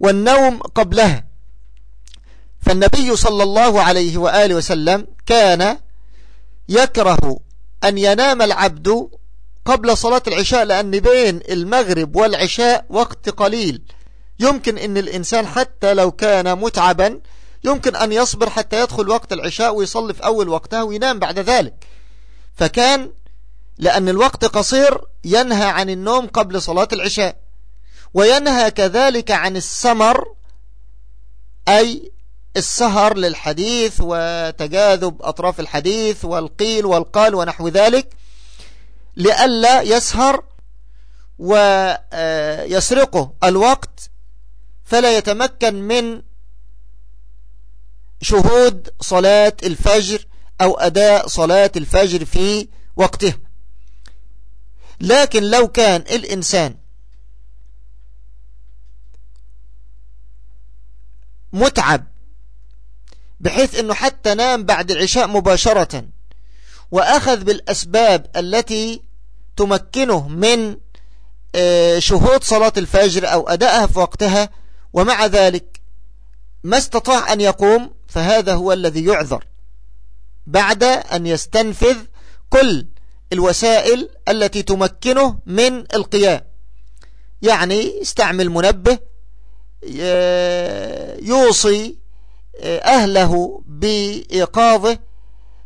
Speaker 1: والنوم قبلها. فالنبي صلى الله عليه وآله وسلم كان يكره أن ينام العبد قبل صلاة العشاء لأن بين المغرب والعشاء وقت قليل. يمكن أن الإنسان حتى لو كان متعبا يمكن أن يصبر حتى يدخل وقت العشاء ويصلي في أول وقتها وينام بعد ذلك. فكان لأن الوقت قصير ينهى عن النوم قبل صلاة العشاء. وينهى كذلك عن السمر أي السهر للحديث وتجاذب أطراف الحديث والقيل والقال ونحو ذلك لئلا يسهر ويسرقه الوقت فلا يتمكن من شهود صلاة الفجر أو أداء صلاة الفجر في وقته. لكن لو كان الإنسان متعب بحيث أنه حتى نام بعد العشاء مباشرة. وأخذ بالأسباب التي تمكنه من آه، شهود صلاة الفجر أو أدائها في وقتها. ومع ذلك ما استطاع أن يقوم فهذا هو الذي يعذر بعد أن يستنفذ كل الوسائل التي تمكنه من القيام. يعني استعمل منبه يوصي أهله بإيقاظه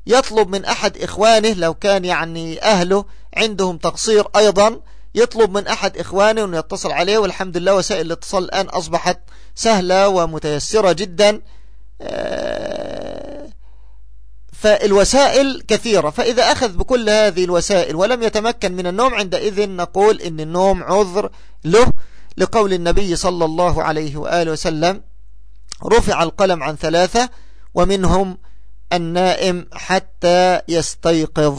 Speaker 1: يطلب من أحد إخوانه لو كان يعني أهله عندهم تقصير أيضا يطلب من أحد إخوانه أن يتصل عليه والحمد لله وسائل الاتصال الآن أصبحت سهلة ومتيسرة جدا. آه، فالوسائل كثيرة فإذا أخذ بكل هذه الوسائل ولم يتمكن من النوم عندئذ نقول إن النوم عذر له لقول النبي صلى الله عليه وآله وسلم رفع القلم عن ثلاثة ومنهم النائم حتى يستيقظ.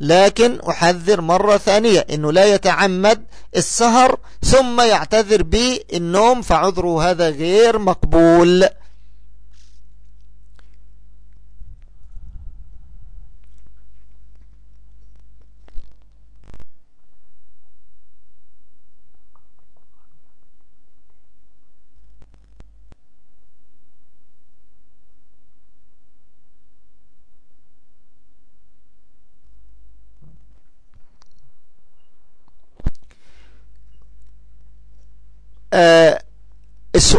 Speaker 1: لكن أحذر مرة ثانية أنه لا يتعمد السهر ثم يعتذر بالنوم فعذره هذا غير مقبول آه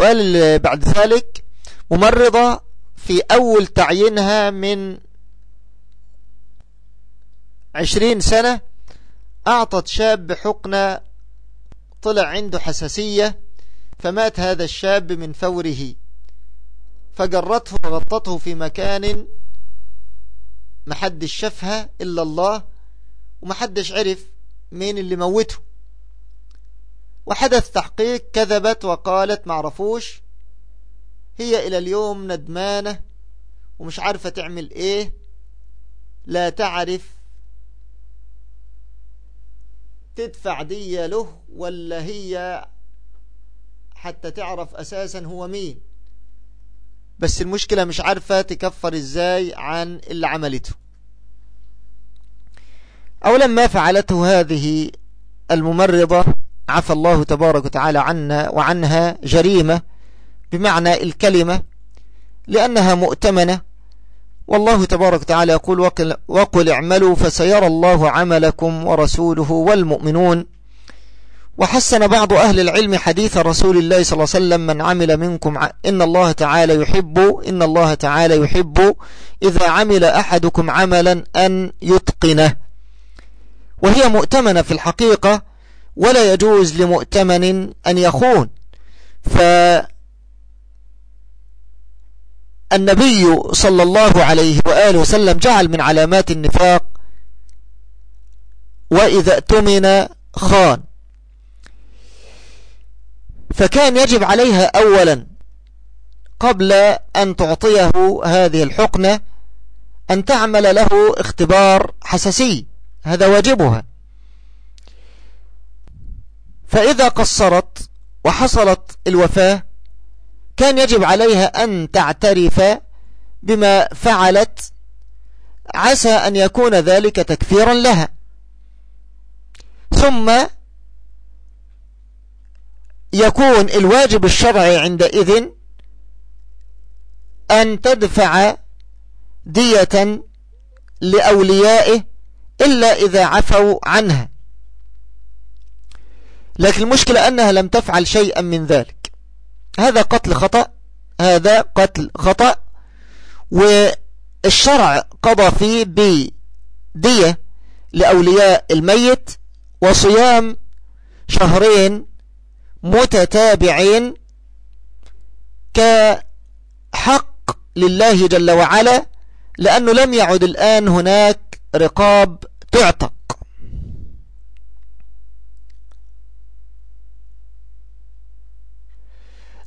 Speaker 1: السؤال اللي بعد ذلك ممرضة في أول تعيينها من عشرين سنة أعطت شاب حقنة طلع عنده حساسية فمات هذا الشاب من فوره. فجرته وغطته في مكان محدش شافها إلا الله ومحدش عرف مين اللي موته. وحدث تحقيق كذبت وقالت معرفوش هي إلى اليوم ندمانة ومش عارفة تعمل إيه. لا تعرف تدفع دية له ولا هي حتى تعرف أساسا هو مين. بس المشكلة مش عارفة تكفر إزاي عن اللي عملته. أولا ما فعلته هذه الممرضة عفى الله تبارك وتعالى عنا وعنها جريمة بمعنى الكلمة لأنها مؤتمنة. والله تبارك وتعالى يقول وقل, وقل اعملوا فسيرى الله عملكم ورسوله والمؤمنون. وحسن بعض أهل العلم حديث رسول الله صلى الله عليه وسلم من عمل منكم إن الله تعالى يحب إن الله تعالى يحب إذا عمل أحدكم عملا أن يتقنه. وهي مؤتمنة في الحقيقة ولا يجوز لمؤتمن أن يخون. فالنبي صلى الله عليه وآله وسلم جعل من علامات النفاق وإذا اؤتمن خان. فكان يجب عليها أولا قبل أن تعطيه هذه الحقنة أن تعمل له اختبار حساسي. هذا واجبها. فإذا قصرت وحصلت الوفاة كان يجب عليها أن تعترف بما فعلت عسى أن يكون ذلك تكفيرا لها. ثم يكون الواجب الشرعي عندئذ أن تدفع دية لأوليائه إلا إذا عفوا عنها. لكن المشكلة أنها لم تفعل شيئا من ذلك. هذا قتل خطأ هذا قتل خطأ والشرع قضى فيه بدية لأولياء الميت وصيام شهرين متتابعين كحق لله جل وعلا لأنه لم يعد الآن هناك رقاب تعتق.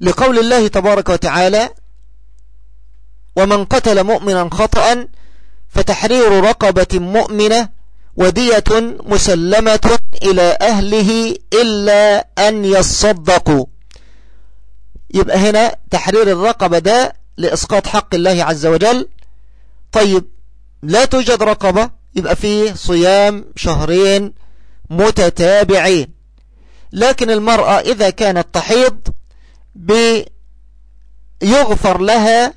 Speaker 1: لقول الله تبارك وتعالى ومن قتل مؤمنا خطأ فتحرير رقبة مؤمنة ودية مسلمة إلى أهله إلا أن يصدقوا. يبقى هنا تحرير الرقبة ده لإسقاط حق الله عز وجل. طيب لا توجد رقبة يبقى فيه صيام شهرين متتابعين. لكن المرأة إذا كانت تحيض بيغفر لها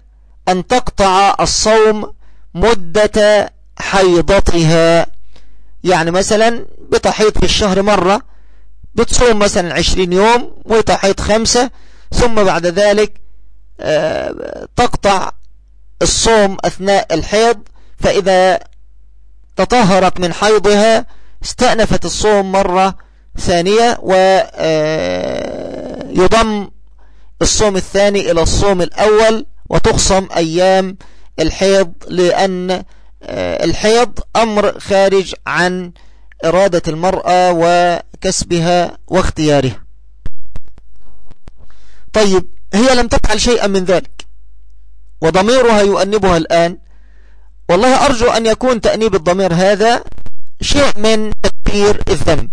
Speaker 1: أن تقطع الصوم مدة حيضتها. يعني مثلا بتحيض في الشهر مرة بتصوم مثلا عشرين يوم وتحيض خمسة ثم بعد ذلك آه، تقطع الصوم أثناء الحيض. فإذا تطهرت من حيضها استأنفت الصوم مرة ثانية ويضم آه، الصوم الثاني إلى الصوم الأول وتخصم أيام الحيض لأن آه، الحيض أمر خارج عن إرادة المرأة وكسبها واختيارها طيب هي لم تفعل شيئا من ذلك وضميرها يؤنبها الآن. والله أرجو أن يكون تأنيب الضمير هذا شيء من تكبير الذنب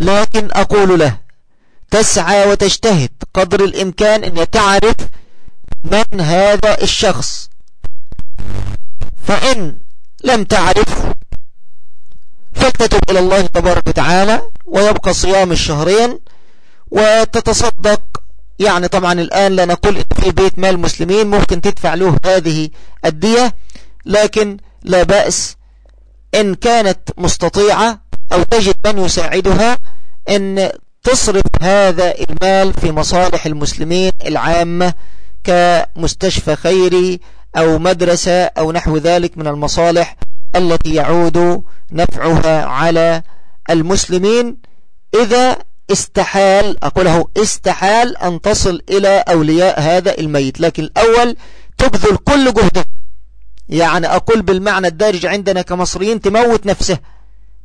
Speaker 1: لكن أقول له تسعى وتجتهد قدر الإمكان أن تعرف من هذا الشخص. فإن لم تعرف فلتتب إلى الله تبارك وتعالى ويبقى صيام الشهرين وتتصدق. يعني طبعا الآن لا نقول في بيت مال المسلمين ممكن تدفع له هذه الدية لكن لا بأس إن كانت مستطيعة أو تجد من يساعدها أن تصرف هذا المال في مصالح المسلمين العامة كمستشفى خيري أو مدرسة أو نحو ذلك من المصالح التي يعود نفعها على المسلمين. إذا استحال أقوله استحال أن تصل إلى أولياء هذا الميت لكن الأول تبذل كل جهده. يعني أقول بالمعنى الدارج عندنا كمصريين تموت نفسه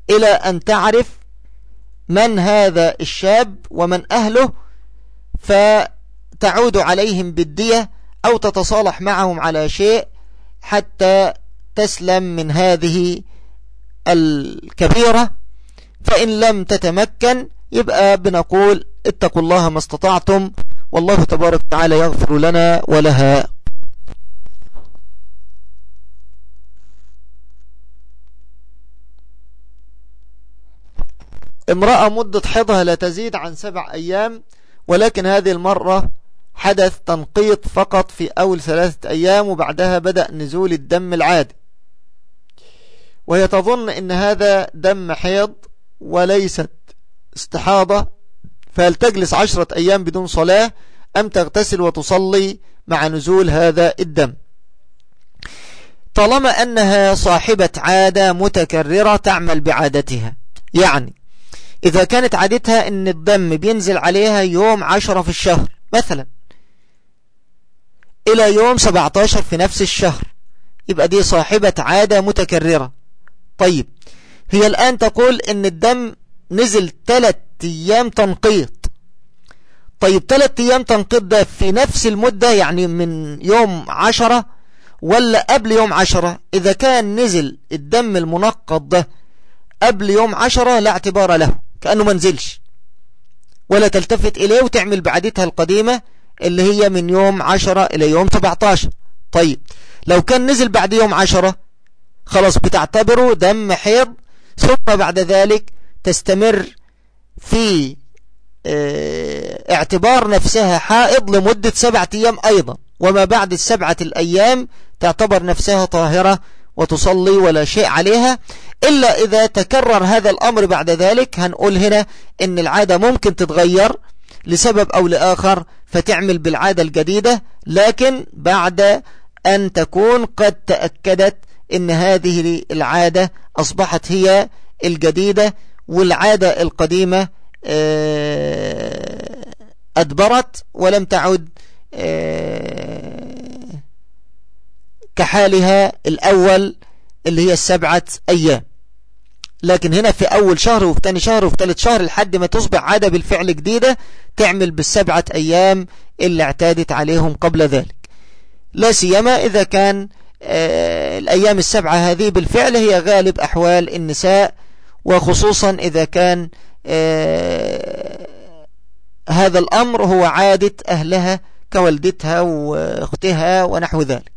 Speaker 1: إلى أن تعرف من هذا الشاب ومن أهله فتعود عليهم بالدية أو تتصالح معهم على شيء حتى تسلم من هذه الكبيرة. فإن لم تتمكن يبقى بنقول اتقوا الله ما استطعتم والله تبارك وتعالى يغفر لنا ولها. امرأة مدة حيضها لا تزيد عن سبع أيام ولكن هذه المرة حدث تنقيط فقط في أول ثلاثة أيام وبعدها بدأ نزول الدم العادي. وهي تظن إن هذا دم حيض وليست استحاضة فهل تجلس عشرة أيام بدون صلاة أم تغتسل وتصلي مع نزول هذا الدم. طالما أنها صاحبة عادة متكررة تعمل بعادتها يعني إذا كانت عادتها أن الدم بينزل عليها يوم عشرة في الشهر مثلا. إلى يوم 17 في نفس الشهر. يبقى دي صاحبة عادة متكررة. طيب هي الآن تقول إن الدم نزل ثلاث أيام تنقيط. طيب ثلاث أيام تنقيط ده في نفس المدة يعني من يوم عشرة ولا قبل يوم عشرة؟ إذا كان نزل الدم المنقط ده قبل يوم عشرة لا اعتبار له. كأنه منزلش ولا تلتفت إليه وتعمل بعدتها القديمة اللي هي من يوم عشرة إلى يوم 17 طيب لو كان نزل بعد يوم عشرة خلاص بتعتبره دم حيض ثم بعد ذلك تستمر في آه اعتبار نفسها حائض لمدة سبعة أيام أيضا. وما بعد السبعة الأيام تعتبر نفسها طاهرة وتصلي ولا شيء عليها. إلا إذا تكرر هذا الأمر بعد ذلك هنقول هنا إن العادة ممكن تتغير لسبب أو لآخر فتعمل بالعادة الجديدة لكن بعد أن تكون قد تأكدت إن هذه العادة أصبحت هي الجديدة والعادة القديمة آه، أدبرت ولم تعد آه، كحالها الأول اللي هي السبعة أيام. لكن هنا في أول شهر وفي ثاني شهر وفي ثالث شهر لحد ما تصبح عادة بالفعل جديدة تعمل بالسبعة أيام اللي اعتادت عليهم قبل ذلك. لا سيما إذا كان آه، الأيام السبعة هذه بالفعل هي غالب أحوال النساء وخصوصا إذا كان آه، هذا الأمر هو عادة أهلها كوالدتها وأختها ونحو ذلك.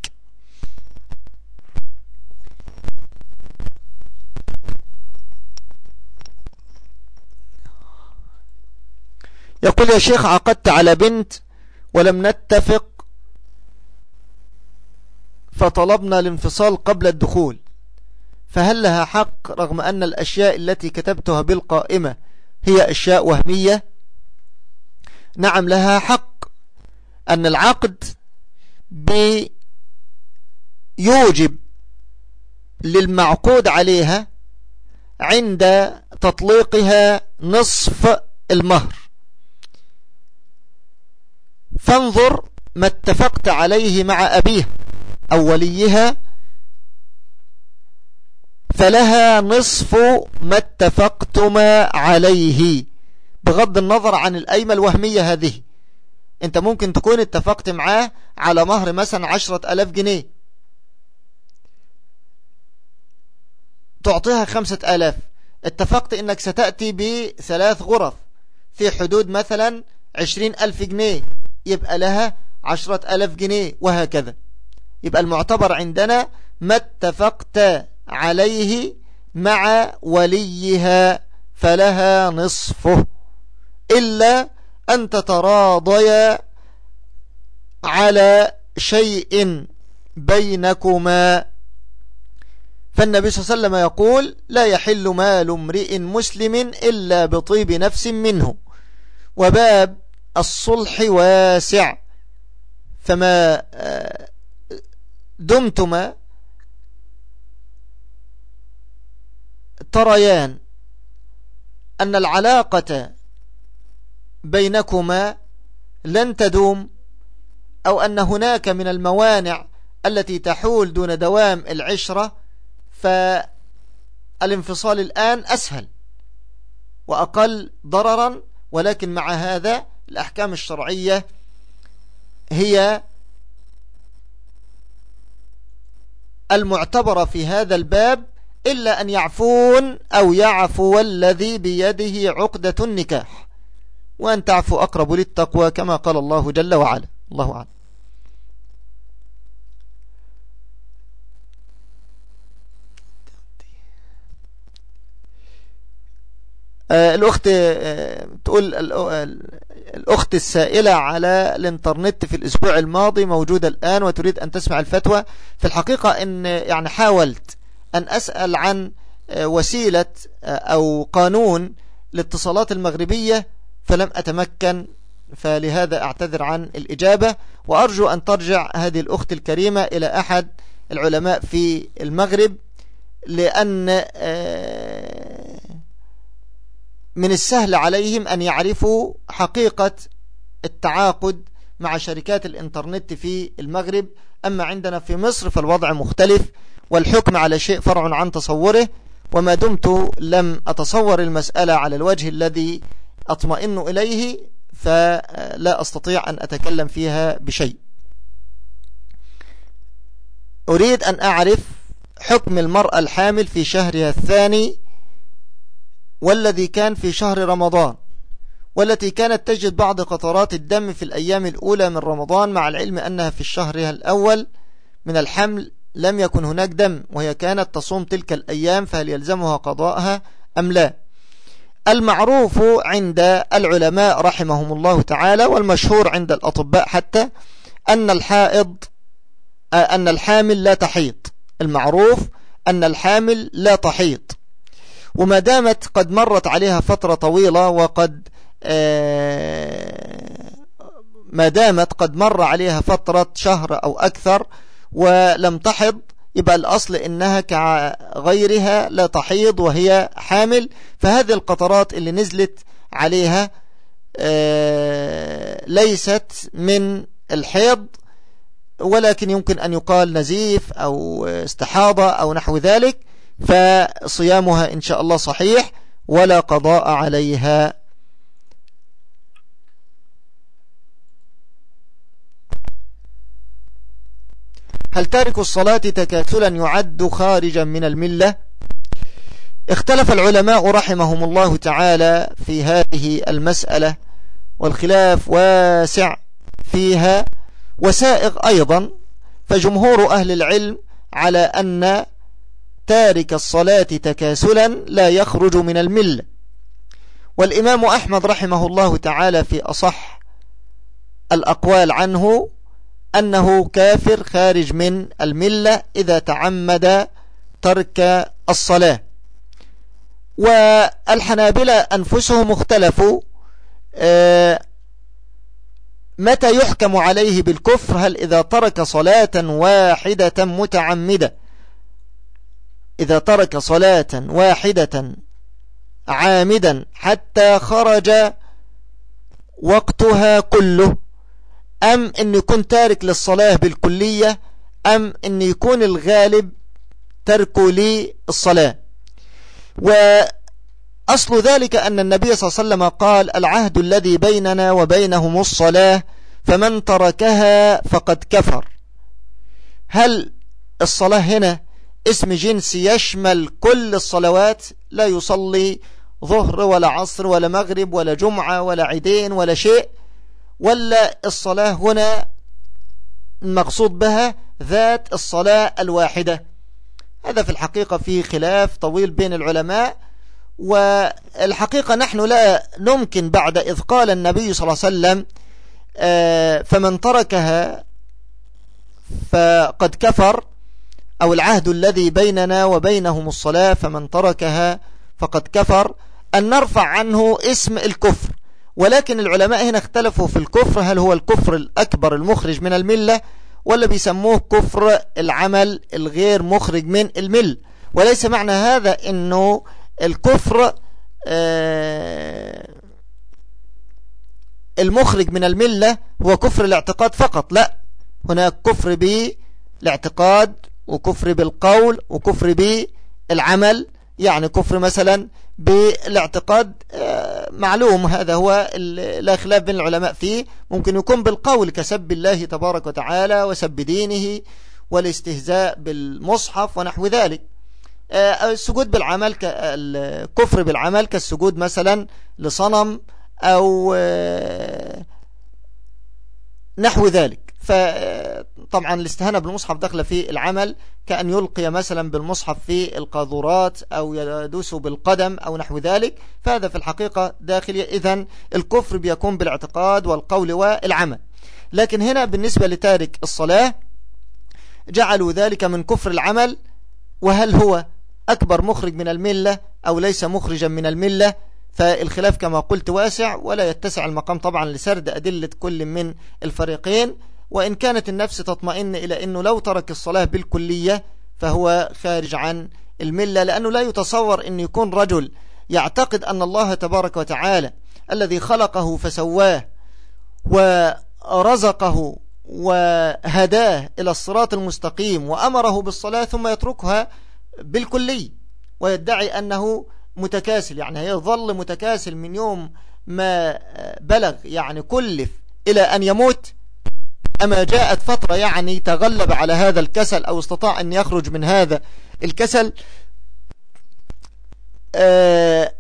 Speaker 1: يقول يا شيخ عقدت على بنت ولم نتفق فطلبنا الانفصال قبل الدخول. فهل لها حق رغم أن الأشياء التي كتبتها بالقائمة هي أشياء وهمية؟ نعم لها حق أن العقد بيوجب للمعقود عليها عند تطليقها نصف المهر. فانظر ما اتفقت عليه مع أبيه أو وليها فلها نصف ما اتفقتما عليه. بغض النظر عن الأيمة الوهمية هذه أنت ممكن تكون اتفقت معاه على مهر مثلا عشرة ألاف جنيه. تعطيها خمسة ألاف. اتفقت إنك ستأتي بثلاث غرف في حدود مثلا عشرين ألف جنيه. يبقى لها عشرة ألاف جنيه وهكذا. يبقى المعتبر عندنا ما اتفقت عليه مع وليها فلها نصفه إلا أن تتراضيا على شيء بينكما. فالنبي صلى الله عليه وسلم يقول لا يحل مال امرئ مسلم إلا بطيب نفس منه. وباب الصلح واسع. فما آه، دمتما تريان أن العلاقة بينكما لن تدوم أو أن هناك من الموانع التي تحول دون دوام العشرة فالانفصال الآن أسهل وأقل ضررا ولكن مع هذا الأحكام الشرعية هي المعتبرة في هذا الباب إلا أن يعفون أو يعفو الذي بيده عقدة النكاح. وأن تعفو أقرب للتقوى كما قال الله جل وعلا. الله أعلم. الأخت آه، تقول الأخت السائلة على الإنترنت في الأسبوع الماضي موجودة الآن وتريد أن تسمع الفتوى. في الحقيقة أن يعني حاولت أن أسأل عن آه، وسيلة أو قانون الاتصالات المغربية فلم أتمكن فلهذا أعتذر عن الإجابة. وأرجو أن ترجع هذه الأخت الكريمة إلى أحد العلماء في المغرب لأن من السهل عليهم أن يعرفوا حقيقة التعاقد مع شركات الإنترنت في المغرب. أما عندنا في مصر فالوضع مختلف والحكم على شيء فرع عن تصوره وما دمت لم أتصور المسألة على الوجه الذي أطمئن إليه فلا أستطيع أن أتكلم فيها بشيء. أريد أن أعرف حكم المرأة الحامل في شهرها الثاني والذي كان في شهر رمضان والتي كانت تجد بعض قطرات الدم في الأيام الأولى من رمضان مع العلم أنها في الشهر الأول من الحمل لم يكن هناك دم وهي كانت تصوم تلك الأيام فهل يلزمها قضاءها أم لا؟ المعروف عند العلماء رحمهم الله تعالى والمشهور عند الأطباء حتى أن الحائض أن الحامل لا تحيض. المعروف أن الحامل لا تحيض. وما دامت قد مرت عليها فترة طويلة وقد آه، ما دامت قد مر عليها فترة شهر أو أكثر ولم تحض يبقى الأصل إنها كغيرها لا تحيض وهي حامل. فهذه القطرات اللي نزلت عليها آه، ليست من الحيض ولكن يمكن أن يقال نزيف أو استحاضة أو نحو ذلك. فصيامها إن شاء الله صحيح ولا قضاء عليها. هل تارك الصلاة تكاسلا يعد خارجا من الملة؟ اختلف العلماء رحمهم الله تعالى في هذه المسألة والخلاف واسع فيها. وسائغ أيضا فجمهور أهل العلم على أن تارك الصلاة تكاسلا لا يخرج من الملة والإمام أحمد رحمه الله تعالى في أصح الأقوال عنه أنه كافر خارج من الملة إذا تعمد ترك الصلاة. والحنابلة أنفسهم اختلفوا آه، متى يحكم عليه بالكفر؟ هل إذا ترك صلاة واحدة متعمدة؟ إذا ترك صلاة واحدة عامدا حتى خرج وقتها كله أم أن يكون تارك للصلاة بالكلية أم أن يكون الغالب تركه للصلاة وأصل ذلك أن النبي صلى الله عليه وسلم قال العهد الذي بيننا وبينهم الصلاة فمن تركها فقد كفر. هل الصلاة هنا اسم جنس يشمل كل الصلوات لا يصلي ظهر ولا عصر ولا مغرب ولا جمعة ولا عيدين ولا شيء ولا الصلاة هنا المقصود بها ذات الصلاة الواحدة. هذا في الحقيقة في خلاف طويل بين العلماء والحقيقة نحن لا نمكن بعد إذ قال النبي صلى الله عليه وسلم آه، فمن تركها فقد كفر أو العهد الذي بيننا وبينهم الصلاة فمن تركها فقد كفر أن نرفع عنه اسم الكفر. ولكن العلماء هنا اختلفوا في الكفر هل هو الكفر الأكبر المخرج من الملة ولا بيسموه كفر العمل الغير مخرج من المل وليس معنى هذا إنه الكفر آه، المخرج من الملة هو كفر الاعتقاد فقط لا. هناك كفر بالاعتقاد وكفر بالقول وكفر بالعمل يعني كفر مثلا بالاعتقاد آه، معلوم. هذا هو لا خلاف بين العلماء فيه. ممكن يكون بالقول كسب الله تبارك وتعالى وسب دينه والاستهزاء بالمصحف ونحو ذلك. آه، السجود بالعمل الكفر بالعمل كالسجود مثلا لصنم أو آه، نحو ذلك. فطبعا الاستهانة بالمصحف داخلة في العمل كأن يلقي مثلا بالمصحف في القاذورات أو يدوس بالقدم أو نحو ذلك فهذا في الحقيقة داخلية. إذن الكفر بيكون بالاعتقاد والقول والعمل. لكن هنا بالنسبة لتارك الصلاة جعلوا ذلك من كفر العمل وهل هو أكبر مخرج من الملة أو ليس مخرجا من الملة؟ فالخلاف كما قلت واسع ولا يتسع المقام طبعا لسرد أدلة كل من الفريقين. وإن كانت النفس تطمئن إلى أنه لو ترك الصلاة بالكلية فهو خارج عن الملة لأنه لا يتصور أن يكون رجل يعتقد أن الله تبارك وتعالى الذي خلقه فسواه ورزقه وهداه إلى الصراط المستقيم وأمره بالصلاة ثم يتركها بالكلي ويدعي أنه متكاسل. يعني هيظل متكاسل من يوم ما بلغ يعني كلف إلى أن يموت أما جاءت فترة يعني تغلب على هذا الكسل أو استطاع أن يخرج من هذا الكسل آه،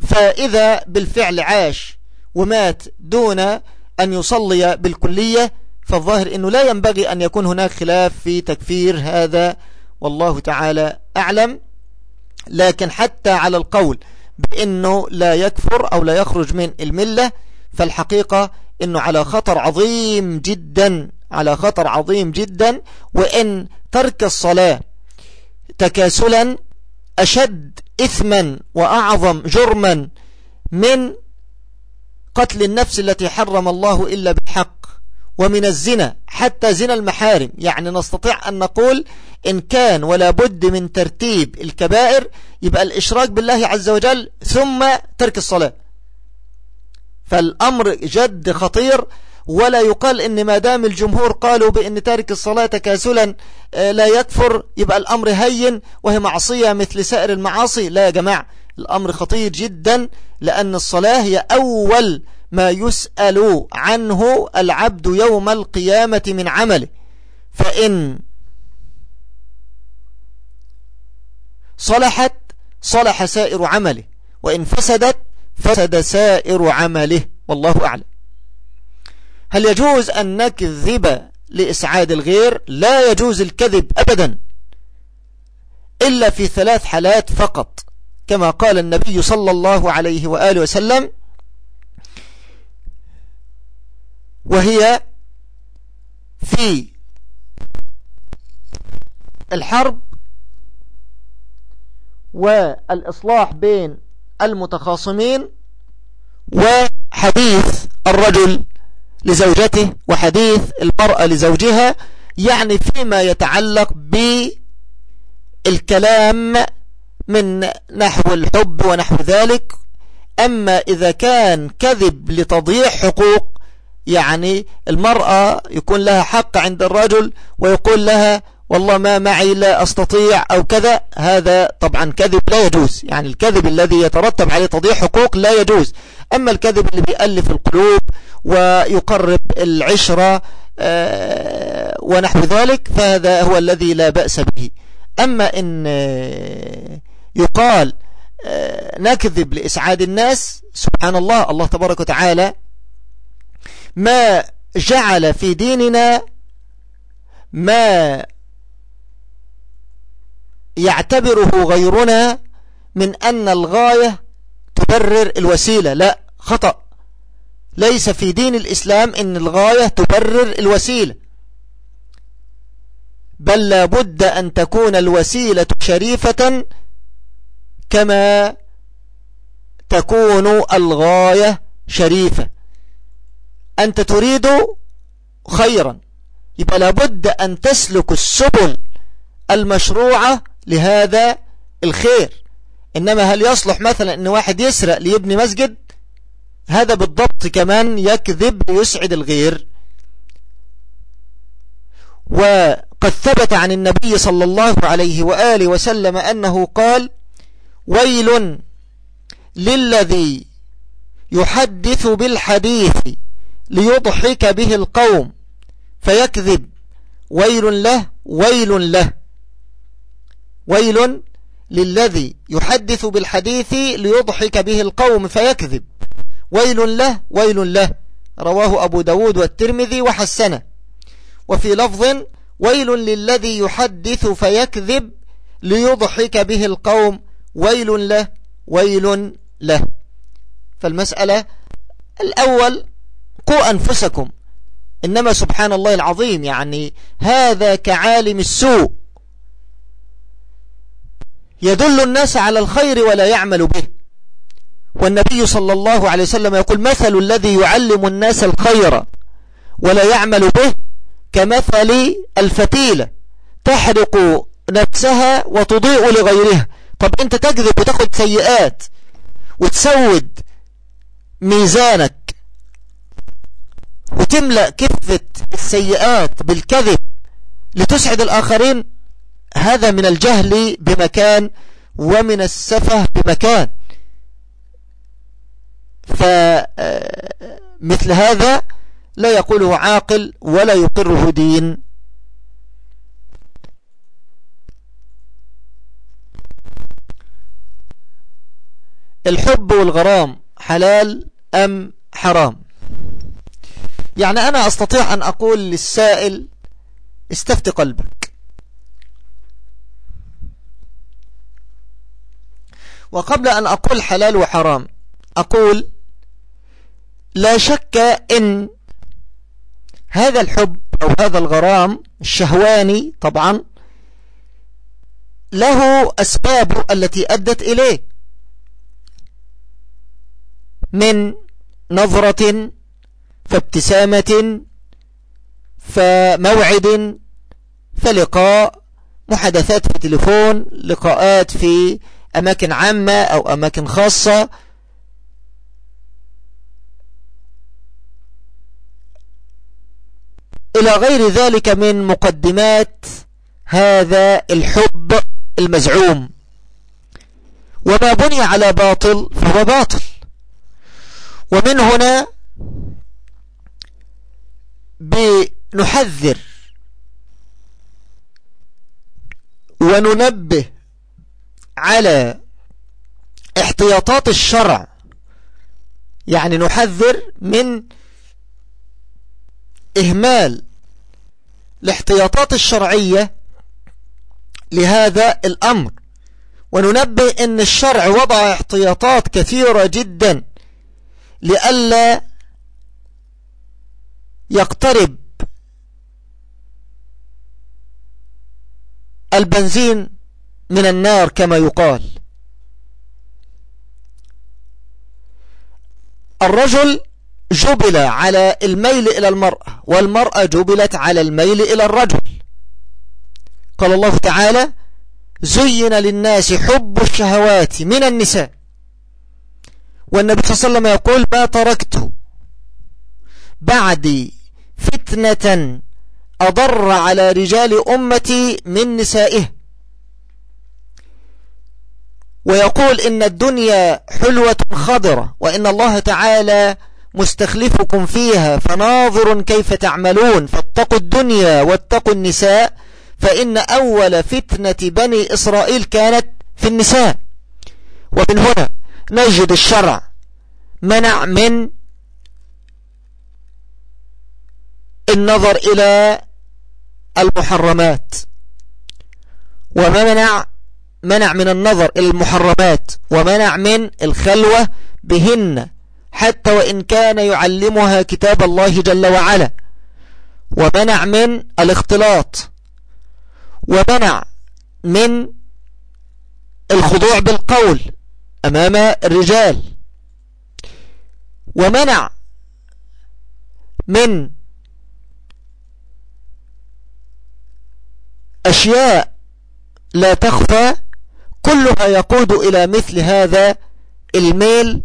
Speaker 1: فإذا بالفعل عاش ومات دون أن يصلي بالكلية فالظاهر أنه لا ينبغي أن يكون هناك خلاف في تكفير هذا والله تعالى أعلم. لكن حتى على القول بأنه لا يكفر أو لا يخرج من الملة فالحقيقة إنه على خطر عظيم جدا على خطر عظيم جدا وإن ترك الصلاة تكاسلا أشد اثما وأعظم جرما من قتل النفس التي حرم الله إلا بالحق ومن الزنا حتى زنا المحارم. يعني نستطيع أن نقول إن كان ولا بد من ترتيب الكبائر يبقى الإشراك بالله عز وجل ثم ترك الصلاة. فالأمر جد خطير ولا يقال إن ما دام الجمهور قالوا بإن تارك الصلاة تكاسلا آه، لا يكفر يبقى الأمر هين وهي معصية مثل سائر المعاصي. لا يا جماعة الأمر خطير جدا لأن الصلاة هي أول ما يسأل عنه العبد يوم القيامة من عمله. فإن صلحت صلح سائر عمله وإن فسدت فسد سائر عمله والله أعلم. هل يجوز أن نكذب لإسعاد الغير؟ لا يجوز الكذب أبدا إلا في ثلاث حالات فقط. كما قال النبي صلى الله عليه وآله وسلم وهي في الحرب والإصلاح بين المتخاصمين وحديث الرجل لزوجته وحديث المرأة لزوجها يعني فيما يتعلق بالكلام من نحو الحب ونحو ذلك. أما إذا كان كذب لتضييع حقوق يعني المرأة يكون لها حق عند الرجل ويقول لها والله ما معي لا أستطيع أو كذا. هذا طبعا كذب لا يجوز. يعني الكذب الذي يترتب عليه تضييع حقوق لا يجوز. أما الكذب اللي بيألف القلوب ويقرب العشرة آه، ونحو ذلك فهذا هو الذي لا بأس به. أما إن آه، يقال آه، نكذب لإسعاد الناس سبحان الله الله تبارك وتعالى ما جعل في ديننا ما يعتبره غيرنا من أن الغاية تبرر الوسيلة. لا خطأ. ليس في دين الإسلام أن الغاية تبرر الوسيلة. بل لابد أن تكون الوسيلة شريفة كما تكون الغاية شريفة. أنت تريد خيرا. يبقى لابد أن تسلك السبل المشروعة لهذا الخير. إنما هل يصلح مثلا أن واحد يسرق ليبني مسجد؟ هذا بالضبط كمان يكذب ليسعد الغير. وقد ثبت عن النبي صلى الله عليه وآله وسلم أنه قال ويل للذي يحدث بالحديث ليضحك به القوم فيكذب. ويل له ويل له. ويل للذي يحدث بالحديث ليضحك به القوم فيكذب. ويل له ويل له. رواه أبو داود والترمذي وحسنه. وفي لفظ ويل للذي يحدث فيكذب ليضحك به القوم. ويل له ويل له. فالمسألة الأول قوا أنفسكم. إنما سبحان الله العظيم يعني هذا كعالم السوء. يدل الناس على الخير ولا يعمل به. والنبي صلى الله عليه وسلم يقول مثل الذي يعلم الناس الخير ولا يعمل به كمثل الفتيلة تحرق نفسها وتضيء لغيرها. طب أنت تكذب وتاخد سيئات وتسود ميزانك وتملأ كفة السيئات بالكذب لتسعد الآخرين هذا من الجهل بمكان ومن السفه بمكان. فمثل هذا لا يقوله عاقل ولا يقره دين. الحب والغرام حلال أم حرام؟ يعني أنا أستطيع أن أقول للسائل استفت قلبك. وقبل أن أقول حلال وحرام أقول لا شك إن هذا الحب أو هذا الغرام الشهواني طبعا له أسباب التي أدت إليه من نظرة فابتسامة فموعد فلقاء محادثات في تليفون لقاءات في أماكن عامة أو أماكن خاصة. إلى غير ذلك من مقدمات هذا الحب المزعوم. وما بني على باطل فهو باطل. ومن هنا بنحذر وننبه على احتياطات الشرع. يعني نحذر من إهمال الاحتياطات الشرعية لهذا الأمر. وننبه أن الشرع وضع احتياطات كثيرة جدا لئلا يقترب البنزين من النار كما يقال. الرجل جبل على الميل إلى المرأة والمرأة جبلت على الميل إلى الرجل. قال الله تعالى زين للناس حب الشهوات من النساء. والنبي صلى الله عليه وسلم يقول ما تركت بعدي فتنة أضر على رجال أمتي من نسائه. ويقول إن الدنيا حلوة خضرة وإن الله تعالى مستخلفكم فيها فناظر كيف تعملون فاتقوا الدنيا واتقوا النساء فإن أول فتنة بني إسرائيل كانت في النساء. ومن هنا نجد الشرع منع من النظر إلى المحرمات. ومنع منع من النظر إلى المحرمات ومنع من الخلوة بهن حتى وإن كان يعلمها كتاب الله جل وعلا. ومنع من الاختلاط. ومنع من الخضوع بالقول أمام الرجال. ومنع من أشياء لا تخفى كلها يقود إلى مثل هذا الميل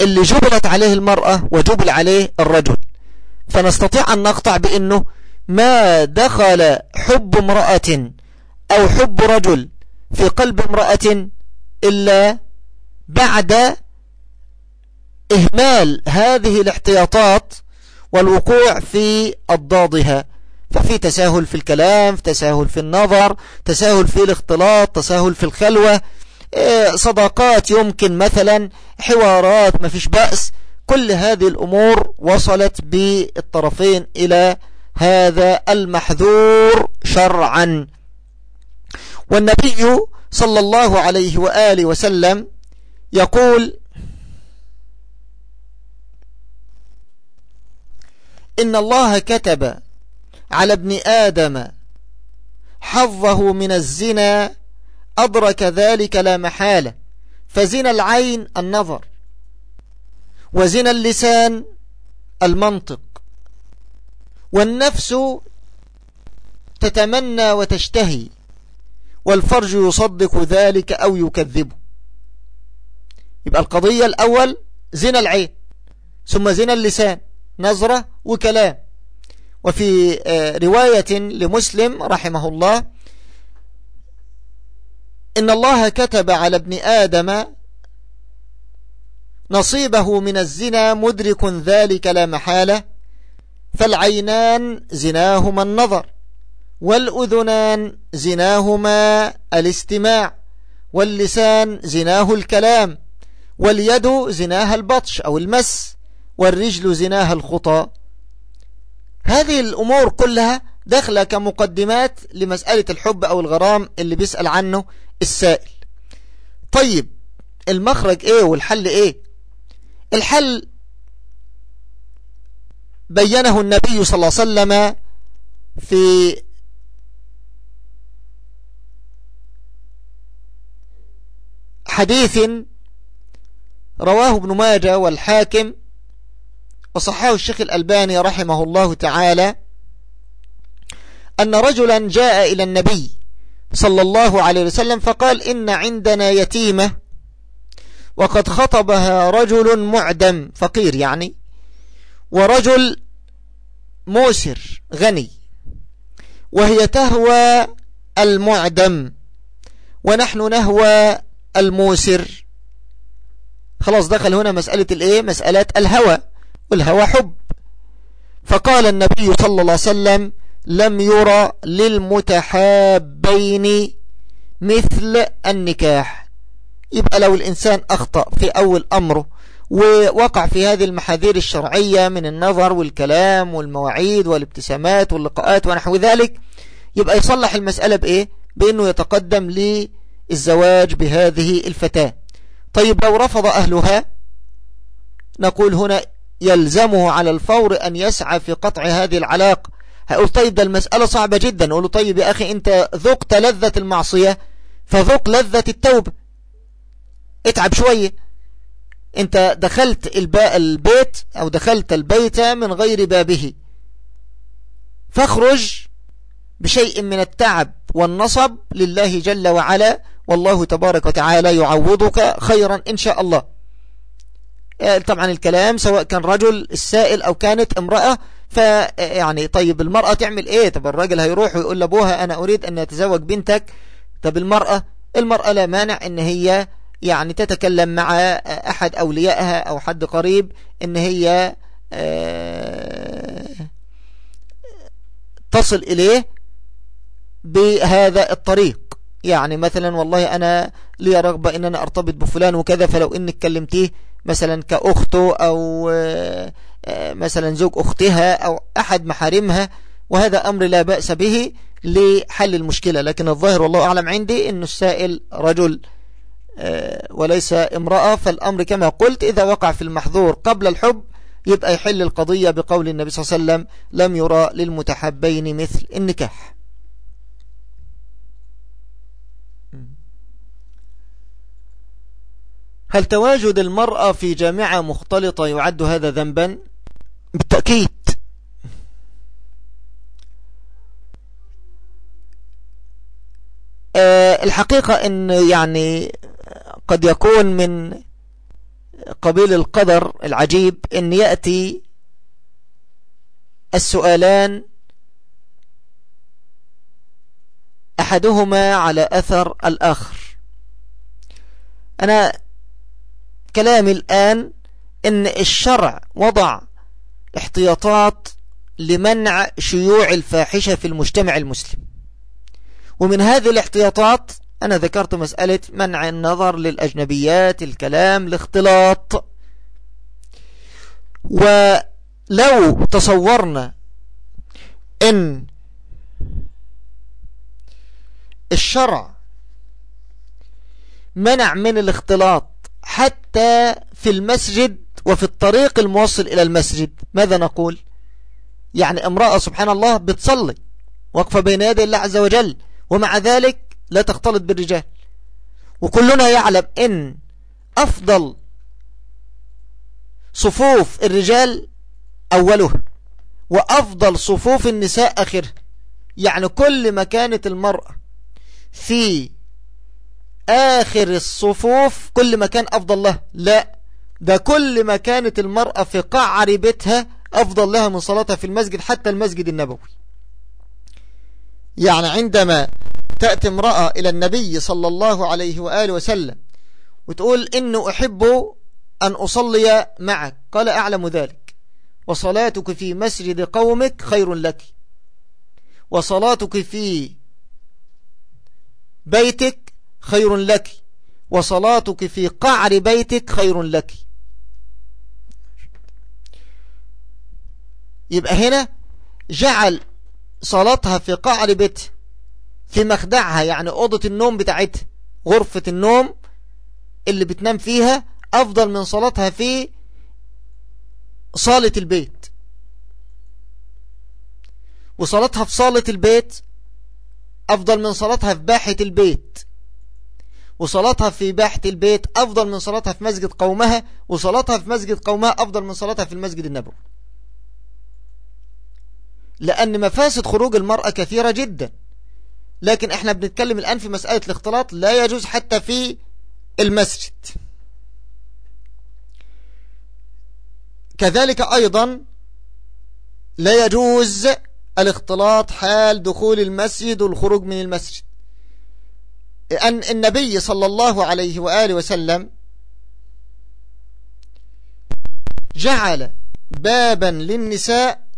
Speaker 1: اللي جبلت عليه المرأة وجبل عليه الرجل. فنستطيع أن نقطع بأنه ما دخل حب امرأة أو حب رجل في قلب امرأة إلا بعد إهمال هذه الاحتياطات والوقوع في أضدادها. ففي تساهل في الكلام تساهل في النظر تساهل في الاختلاط تساهل في الخلوة. إيه، صداقات يمكن مثلا حوارات ما فيش بأس. كل هذه الأمور وصلت بالطرفين إلى هذا المحذور شرعا. والنبي صلى الله عليه وآله وسلم يقول إن الله كتب على ابن آدم. حظه من الزنا أدرك ذلك لا محالة. فزنا العين النظر وزنا اللسان المنطق. والنفس تتمنى وتشتهي والفرج يصدق ذلك أو يكذبه. يبقى القضية الأول زنا العين ثم زنا اللسان نظرة وكلام. وفي آه، رواية لمسلم رحمه الله إن الله كتب على ابن آدم نصيبه من الزنا مدرك ذلك لا محالة فالعينان زناهما النظر والأذنان زناهما الاستماع واللسان زناه الكلام واليد زناها البطش أو المس والرجل زناها الخطى. هذه الأمور كلها داخلة كمقدمات لمسألة الحب أو الغرام اللي بيسأل عنه السائل. طيب المخرج إيه والحل إيه؟ الحل بينه النبي صلى الله عليه وسلم في حديث رواه ابن ماجه والحاكم وصحاه الشيخ الألباني رحمه الله تعالى أن رجلا جاء إلى النبي صلى الله عليه وسلم فقال إن عندنا يتيمة وقد خطبها رجل معدم فقير يعني ورجل موسر غني وهي تهوى المعدم ونحن نهوى الموسر. خلاص دخل هنا مسألة الإيه؟ مسألة الهوى. والهوى حب. فقال النبي صلى الله عليه وسلم لم يرى للمتحابين مثل النكاح. يبقى لو الإنسان أخطأ في أول أمره ووقع في هذه المحاذير الشرعية من النظر والكلام والمواعيد والابتسامات واللقاءات ونحو ذلك يبقى يصلح المسألة بإيه؟ بأنه يتقدم للزواج بهذه الفتاة. طيب لو رفض أهلها نقول هنا يلزمه على الفور أن يسعى في قطع هذه العلاقة هيقول طيب ده المسألة صعبة جدا. نقول له طيب يا أخي أنت ذقت لذة المعصية فذق لذة التوبة اتعب شوية أنت دخلت البيت أو دخلت البيت من غير بابه. فاخرج بشيء من التعب والنصب لله جل وعلا. والله تبارك وتعالى يعوضك خيرا إن شاء الله. طبعا الكلام سواء كان رجل السائل أو كانت امرأة فيعني طيب المرأة تعمل إيه؟ طب الراجل هيروح ويقول لأبوها أنا أريد أن أتزوج بنتك. طب المرأة؟ المرأة لا مانع إن هي يعني تتكلم مع أحد أوليائها أو حد قريب إن هي آه، تصل إليه بهذا الطريق. يعني مثلا والله أنا لي رغبة إن أنا أرتبط بفلان وكذا فلو إنك كلمتيه مثلا كأخته أو آه، آه، مثلا زوج أختها أو أحد محارمها وهذا أمر لا بأس به لحل المشكلة. لكن الظاهر والله أعلم عندي أن السائل رجل آه، وليس امرأة. فالأمر كما قلت إذا وقع في المحظور قبل الحب يبقى يحل القضية بقول النبي صلى الله عليه وسلم لم يرى للمتحبين مثل النكاح. هل تواجد المرأة في جامعة مختلطة يعد هذا ذنبا؟ بالتأكيد. أه الحقيقة إن يعني قد يكون من قبيل القدر العجيب إن يأتي السؤالان أحدهما على أثر الآخر. أنا كلامي الآن إن الشرع وضع احتياطات لمنع شيوع الفاحشة في المجتمع المسلم. ومن هذه الاحتياطات أنا ذكرت مسألة منع النظر للأجنبيات الكلام الاختلاط. ولو تصورنا إن الشرع منع من الاختلاط حتى في المسجد وفي الطريق الموصل إلى المسجد. ماذا نقول؟ يعني امرأة سبحان الله بتصلي وقفة بين يدي الله عز وجل ومع ذلك لا تختلط بالرجال. وكلنا يعلم إن أفضل صفوف الرجال أوله وأفضل صفوف النساء آخره. يعني كل ما كانت المرأة في آخر الصفوف كل ما كان أفضل له لا ده كل ما كانت المرأة في قعر بيتها أفضل لها من صلاتها في المسجد حتى المسجد النبوي. يعني عندما تأتي امرأة إلى النبي صلى الله عليه وآله وسلم وتقول إنه أحب أن أصلي معك قال أعلم ذلك. وصلاتك في مسجد قومك خير لك. وصلاتك في بيتك خير لك. وصلاتك في قعر بيتك خير لك. يبقى هنا جعل صلاتها في قعر بيتها في مخدعها يعني أوضة النوم بتاعتها غرفة النوم اللي بتنام فيها أفضل من صلاتها في صالة البيت. وصلاتها في صالة البيت أفضل من صلاتها في باحة البيت. وصلاتها في باحة البيت أفضل من صلاتها في مسجد قومها وصلاتها في مسجد قومها أفضل من صلاتها في المسجد النبوي. لأن مفاسد خروج المرأة كثيرة جدا. لكن إحنا بنتكلم الآن في مسألة الاختلاط لا يجوز حتى في المسجد. كذلك أيضا لا يجوز الاختلاط حال دخول المسجد والخروج من المسجد. أن النبي صلى الله عليه وآله وسلم جعل بابا للنساء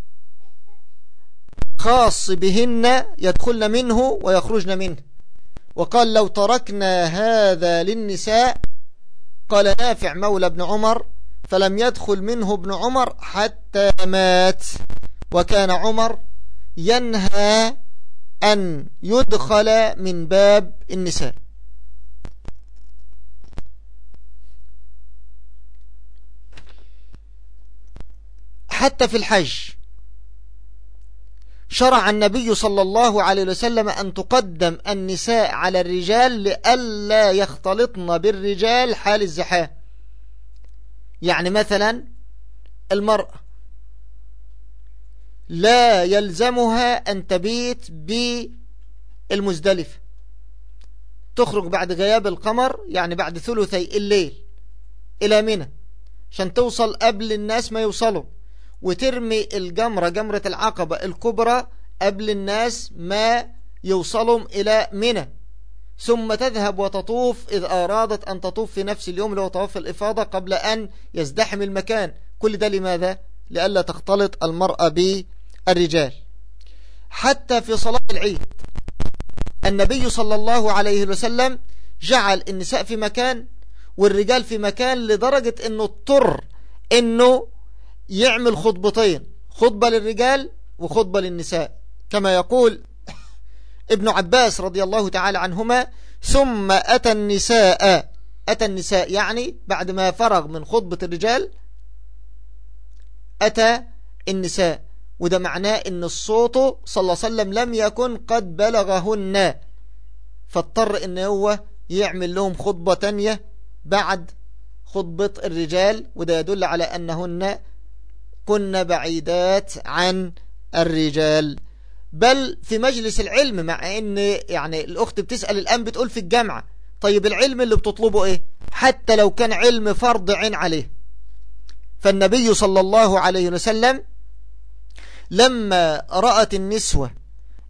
Speaker 1: خاص بهن يدخلن منه ويخرجن منه. وقال لو تركنا هذا للنساء قال نافع مولى ابن عمر فلم يدخل منه ابن عمر حتى مات. وكان عمر ينهى أن يدخل من باب النساء. حتى في الحج شرع النبي صلى الله عليه وسلم أن تقدم النساء على الرجال لئلا يختلطن بالرجال حال الزحام. يعني مثلا المرأة لا يلزمها أن تبيت بالمزدلفة. تخرج بعد غياب القمر يعني بعد ثلثي الليل إلى منى عشان توصل قبل الناس ما يوصلوا وترمي الجمرة جمرة العقبة الكبرى قبل الناس ما يوصلوا إلى منى. ثم تذهب وتطوف إذ أرادت أن تطوف في نفس اليوم اللي هو طواف الإفاضة قبل أن يزدحم المكان. كل ده لماذا؟ لألا تختلط المرأة بالرجال حتى في صلاة العيد النبي صلى الله عليه وسلم جعل النساء في مكان والرجال في مكان لدرجة إنه اضطر إنه يعمل خطبتين خطبة للرجال وخطبة للنساء. كما يقول ابن عباس رضي الله تعالى عنهما ثم أتى النساء. أتى النساء يعني بعد ما فرغ من خطبة الرجال أتى النساء. وده معناه إن الصوت صلى الله عليه وسلم لم يكن قد بلغهن. فاضطر إن هو يعمل لهم خطبة تانية بعد خطبة الرجال وده يدل على أنهن كن بعيدات عن الرجال. بل في مجلس العلم مع إن يعني الأخت بتسأل الآن بتقول في الجامعة طيب العلم اللي بتطلبه إيه؟ حتى لو كان علم فرض عين عليه. فالنبي صلى الله عليه وسلم لما رأت النسوة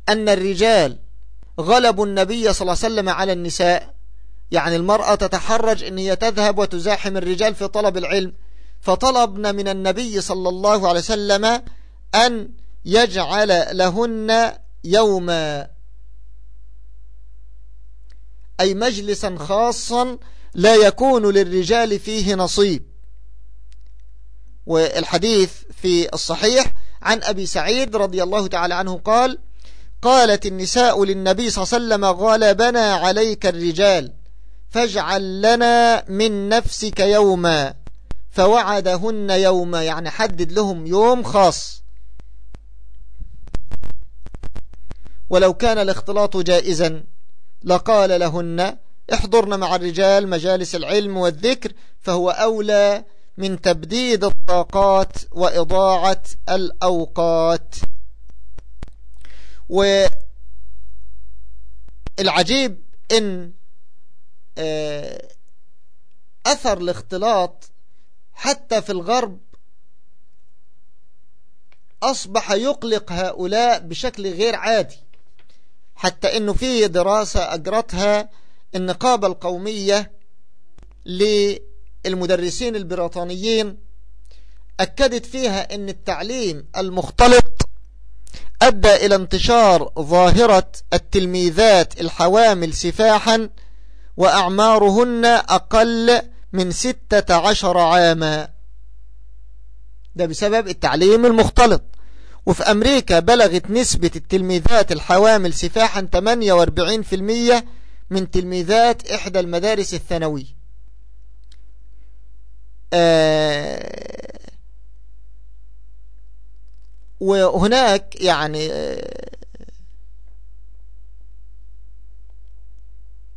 Speaker 1: أن الرجال غلبوا النبي صلى الله عليه وسلم على النساء يعني المرأة تتحرج أن هي تذهب وتزاحم الرجال في طلب العلم فطلبنا من النبي صلى الله عليه وسلم أن يجعل لهن يوما أي مجلسا خاصا لا يكون للرجال فيه نصيب. والحديث في الصحيح عن أبي سعيد رضي الله تعالى عنه قال قالت النساء للنبي صلى الله عليه وسلم غلبنا عليك الرجال فاجعل لنا من نفسك يوما. فوعدهن يوما يعني حدد لهم يوم خاص. ولو كان الاختلاط جائزا لقال لهن احضرن مع الرجال مجالس العلم والذكر فهو أولى من تبديد الطاقات وإضاعة الأوقات. والعجيب إن آه، أثر الاختلاط حتى في الغرب أصبح يقلق هؤلاء بشكل غير عادي حتى أنه في دراسة أجرتها النقابة القومية للمدرسين البريطانيين أكدت فيها أن التعليم المختلط أدى إلى انتشار ظاهرة التلميذات الحوامل سفاحا وأعمارهن أقل من ستة عشر عاما. ده بسبب التعليم المختلط. وفي أمريكا بلغت نسبة التلميذات الحوامل سفاحا 48% من تلميذات إحدى المدارس الثانوية. وهناك يعني آه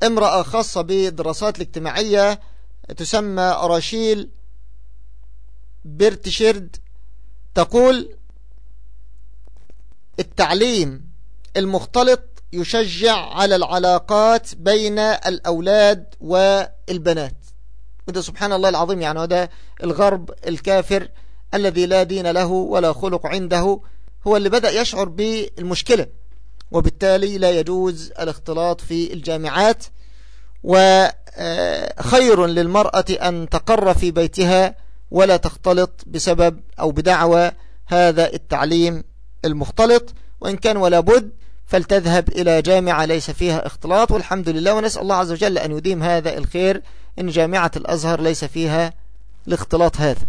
Speaker 1: امرأة خاصة بالدراسات الاجتماعية تسمى راشيل بيرتشيرد تقول التعليم المختلط يشجع على العلاقات بين الأولاد والبنات. وده سبحان الله العظيم يعني هذا الغرب الكافر الذي لا دين له ولا خلق عنده هو اللي بدأ يشعر بالمشكلة وبالتالي لا يجوز الاختلاط في الجامعات وخير للمرأة أن تقر في بيتها ولا تختلط بسبب أو بدعوى هذا التعليم المختلط وإن كان ولا بد فلتذهب إلى جامعة ليس فيها اختلاط والحمد لله ونسأل الله عز وجل أن يديم هذا الخير إن جامعة الأزهر ليس فيها الاختلاط هذا.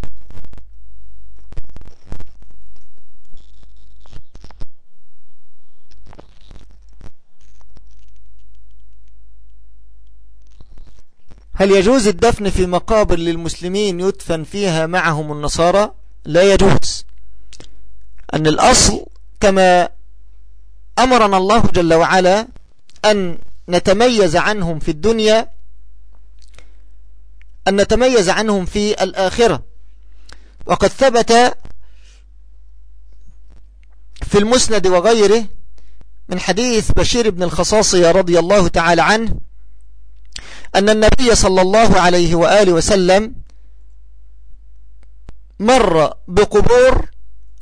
Speaker 1: هل يجوز الدفن في مقابر للمسلمين يدفن فيها معهم النصارى؟ لا يجوز. أن الأصل كما أمرنا الله جل وعلا أن نتميز عنهم في الدنيا أن نتميز عنهم في الآخرة. وقد ثبت في المسند وغيره من حديث بشير بن الخصاصية رضي الله تعالى عنه أن النبي صلى الله عليه وآله وسلم مر بقبور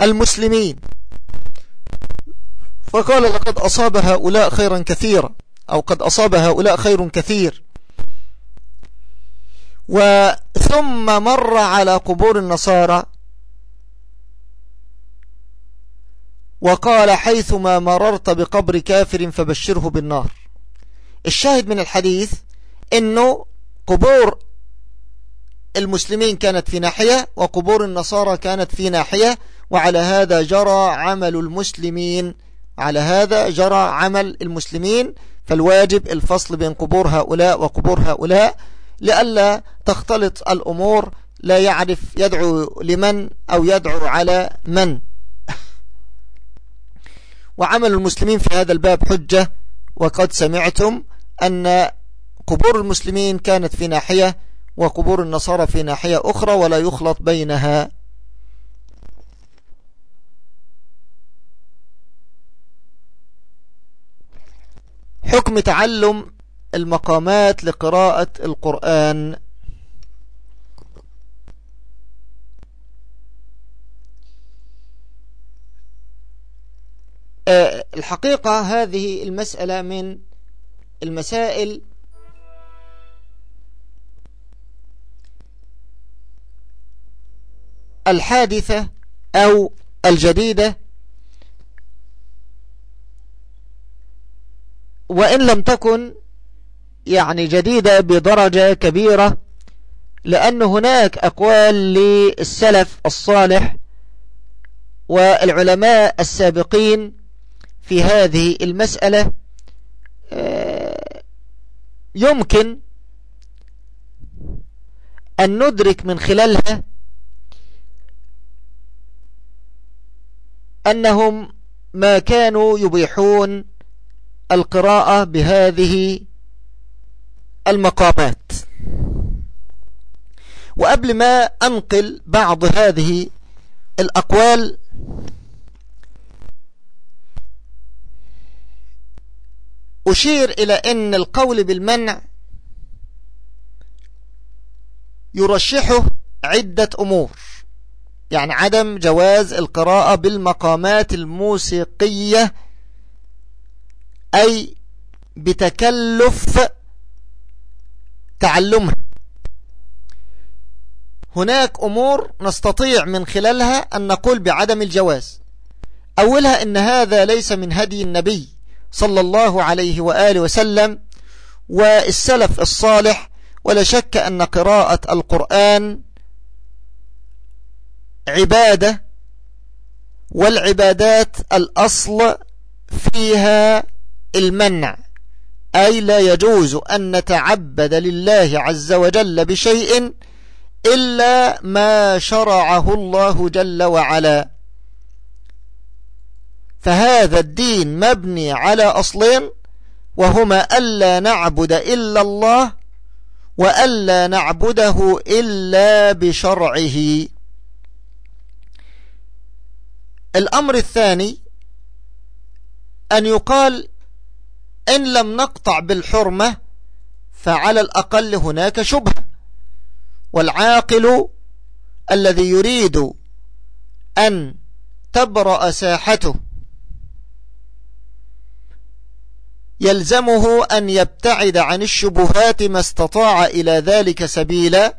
Speaker 1: المسلمين. فقال لقد أصاب هؤلاء خيرا كثيرا. أو قد أصاب هؤلاء خير كثير. وثم مر على قبور النصارى. وقال حيثما مررت بقبر كافر فبشره بالنار. الشاهد من الحديث إنه قبور المسلمين كانت في ناحية وقبور النصارى كانت في ناحية وعلى هذا جرى عمل المسلمين. على هذا جرى عمل المسلمين. فالواجب الفصل بين قبور هؤلاء وقبور هؤلاء لئلا تختلط الأمور لا يعرف يدعو لمن أو يدعو على من. وعمل المسلمين في هذا الباب حجة وقد سمعتم أن قبور المسلمين كانت في ناحية وقبور النصارى في ناحية أخرى ولا يخلط بينها. حكم تعلم المقامات لقراءة القرآن. آه، الحقيقة هذه المسألة من المسائل الحادثة أو الجديدة. وإن لم تكن يعني جديدة بدرجة كبيرة لأن هناك أقوال للسلف الصالح والعلماء السابقين في هذه المسألة. آه، يمكن أن ندرك من خلالها أنهم ما كانوا يبيحون القراءة بهذه المقامات. وقبل ما أنقل بعض هذه الأقوال أشير إلى أن القول بالمنع يرشحه عدة أمور. يعني عدم جواز القراءة بالمقامات الموسيقية أي بتكلف تعلمها. هناك أمور نستطيع من خلالها أن نقول بعدم الجواز. أولها أن هذا ليس من هدي النبي صلى الله عليه وآله وسلم والسلف الصالح ولا شك أن قراءة القرآن عبادة والعبادات الأصل فيها المنع. أي لا يجوز أن نتعبد لله عز وجل بشيء إلا ما شرعه الله جل وعلا. فهذا الدين مبني على أصلين وهما ألا نعبد إلا الله وألا نعبده إلا بشرعه. الأمر الثاني أن يقال إن لم نقطع بالحرمة فعلى الأقل هناك شبهة. والعاقل الذي يريد أن تبرأ ساحته يلزمه أن يبتعد عن الشبهات ما استطاع إلى ذلك سبيلا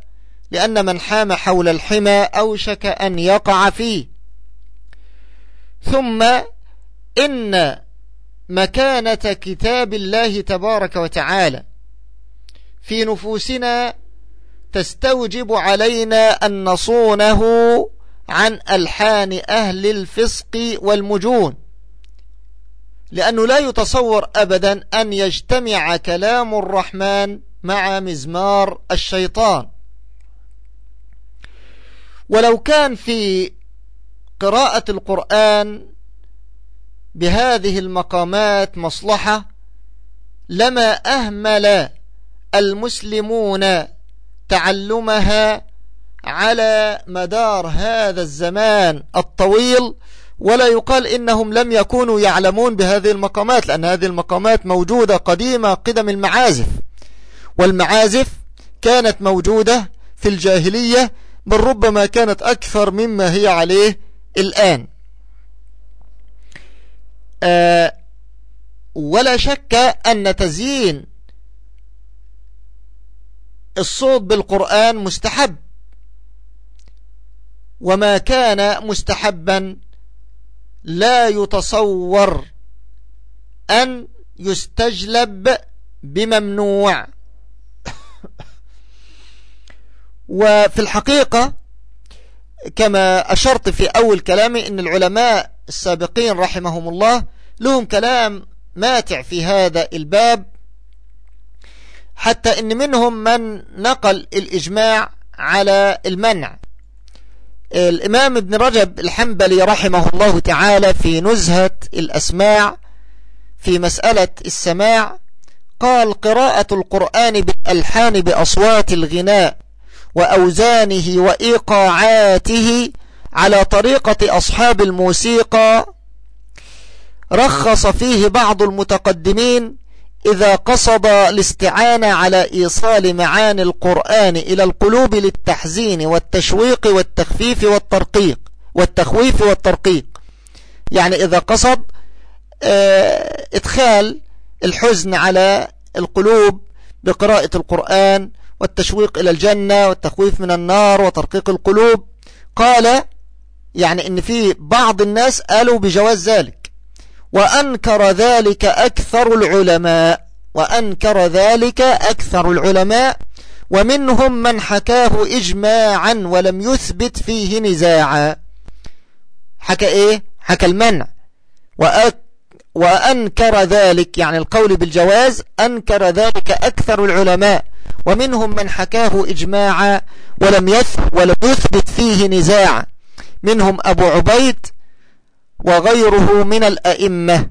Speaker 1: لأن من حام حول الحمى أوشك أن يقع فيه. ثم إن مكانة كتاب الله تبارك وتعالى. في نفوسنا تستوجب علينا أن نصونه عن ألحان أهل الفسق والمجون. لأنه لا يتصور أبدا أن يجتمع كلام الرحمن مع مزمار الشيطان. ولو كان في قراءة القرآن بهذه المقامات مصلحة لما أهمل المسلمون تعلمها على مدار هذا الزمان الطويل ولا يقال إنهم لم يكونوا يعلمون بهذه المقامات لأن هذه المقامات موجودة قديمة قدم المعازف. والمعازف كانت موجودة في الجاهلية بل ربما كانت أكثر مما هي عليه الآن. ولا شك أن تزيين الصوت بالقرآن مستحب وما كان مستحبا لا يتصور أن يستجلب بممنوع. وفي الحقيقة كما أشرت في أول كلامي أن العلماء السابقين رحمهم الله لهم كلام ماتع في هذا الباب حتى أن منهم من نقل الإجماع على المنع. الإمام ابن رجب الحنبلي رحمه الله تعالى في نزهة الأسماع في مسألة السماع قال قراءة القرآن بالألحان بأصوات الغناء وأوزانه وإيقاعاته على طريقة أصحاب الموسيقى رخص فيه بعض المتقدمين إذا قصد الاستعانة على إيصال معاني القرآن إلى القلوب للتحزين والتشويق والتخفيف والترقيق والتخويف والترقيق. يعني إذا قصد آه، إدخال الحزن على القلوب بقراءة القرآن والتشويق إلى الجنة والتخويف من النار وترقيق القلوب. قال يعني إن في بعض الناس قالوا بجواز ذلك. وأنكر ذلك أكثر العلماء وأنكر ذلك أكثر العلماء ومنهم من حكاه إجماعا ولم يثبت فيه نزاعا. حكى إيه؟ حكى المنع. وأك وأنكر ذلك يعني القول بالجواز أنكر ذلك أكثر العلماء ومنهم من حكاه إجماعا ولم يثبت فيه نزاعا. منهم أبو عبيد وغيره من الأئمة.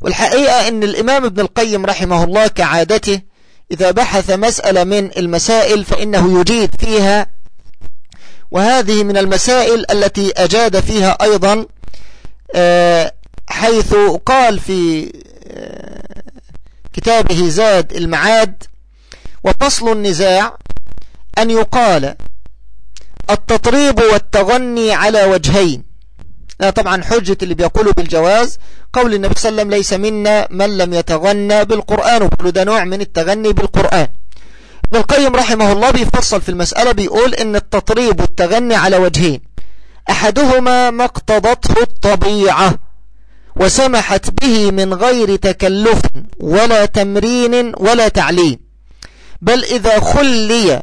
Speaker 1: والحقيقة أن الإمام ابن القيم رحمه الله كعادته إذا بحث مسألة من المسائل فإنه يجيد فيها وهذه من المسائل التي أجاد فيها أيضا آه، حيث قال في آه، كتابه زاد المعاد وفصل النزاع أن يقال التطريب والتغني على وجهين. طبعا حجة اللي بيقولوا بالجواز قول النبي صلى الله عليه وسلم ليس منا من لم يتغنى بالقرآن وكل ده نوع من التغني بالقرآن. ابن القيم رحمه الله بيفصل في المسألة بيقول إن التطريب والتغني على وجهين. أحدهما ما اقتضته الطبيعة وسمحت به من غير تكلف ولا تمرين ولا تعليم. بل إذا خلي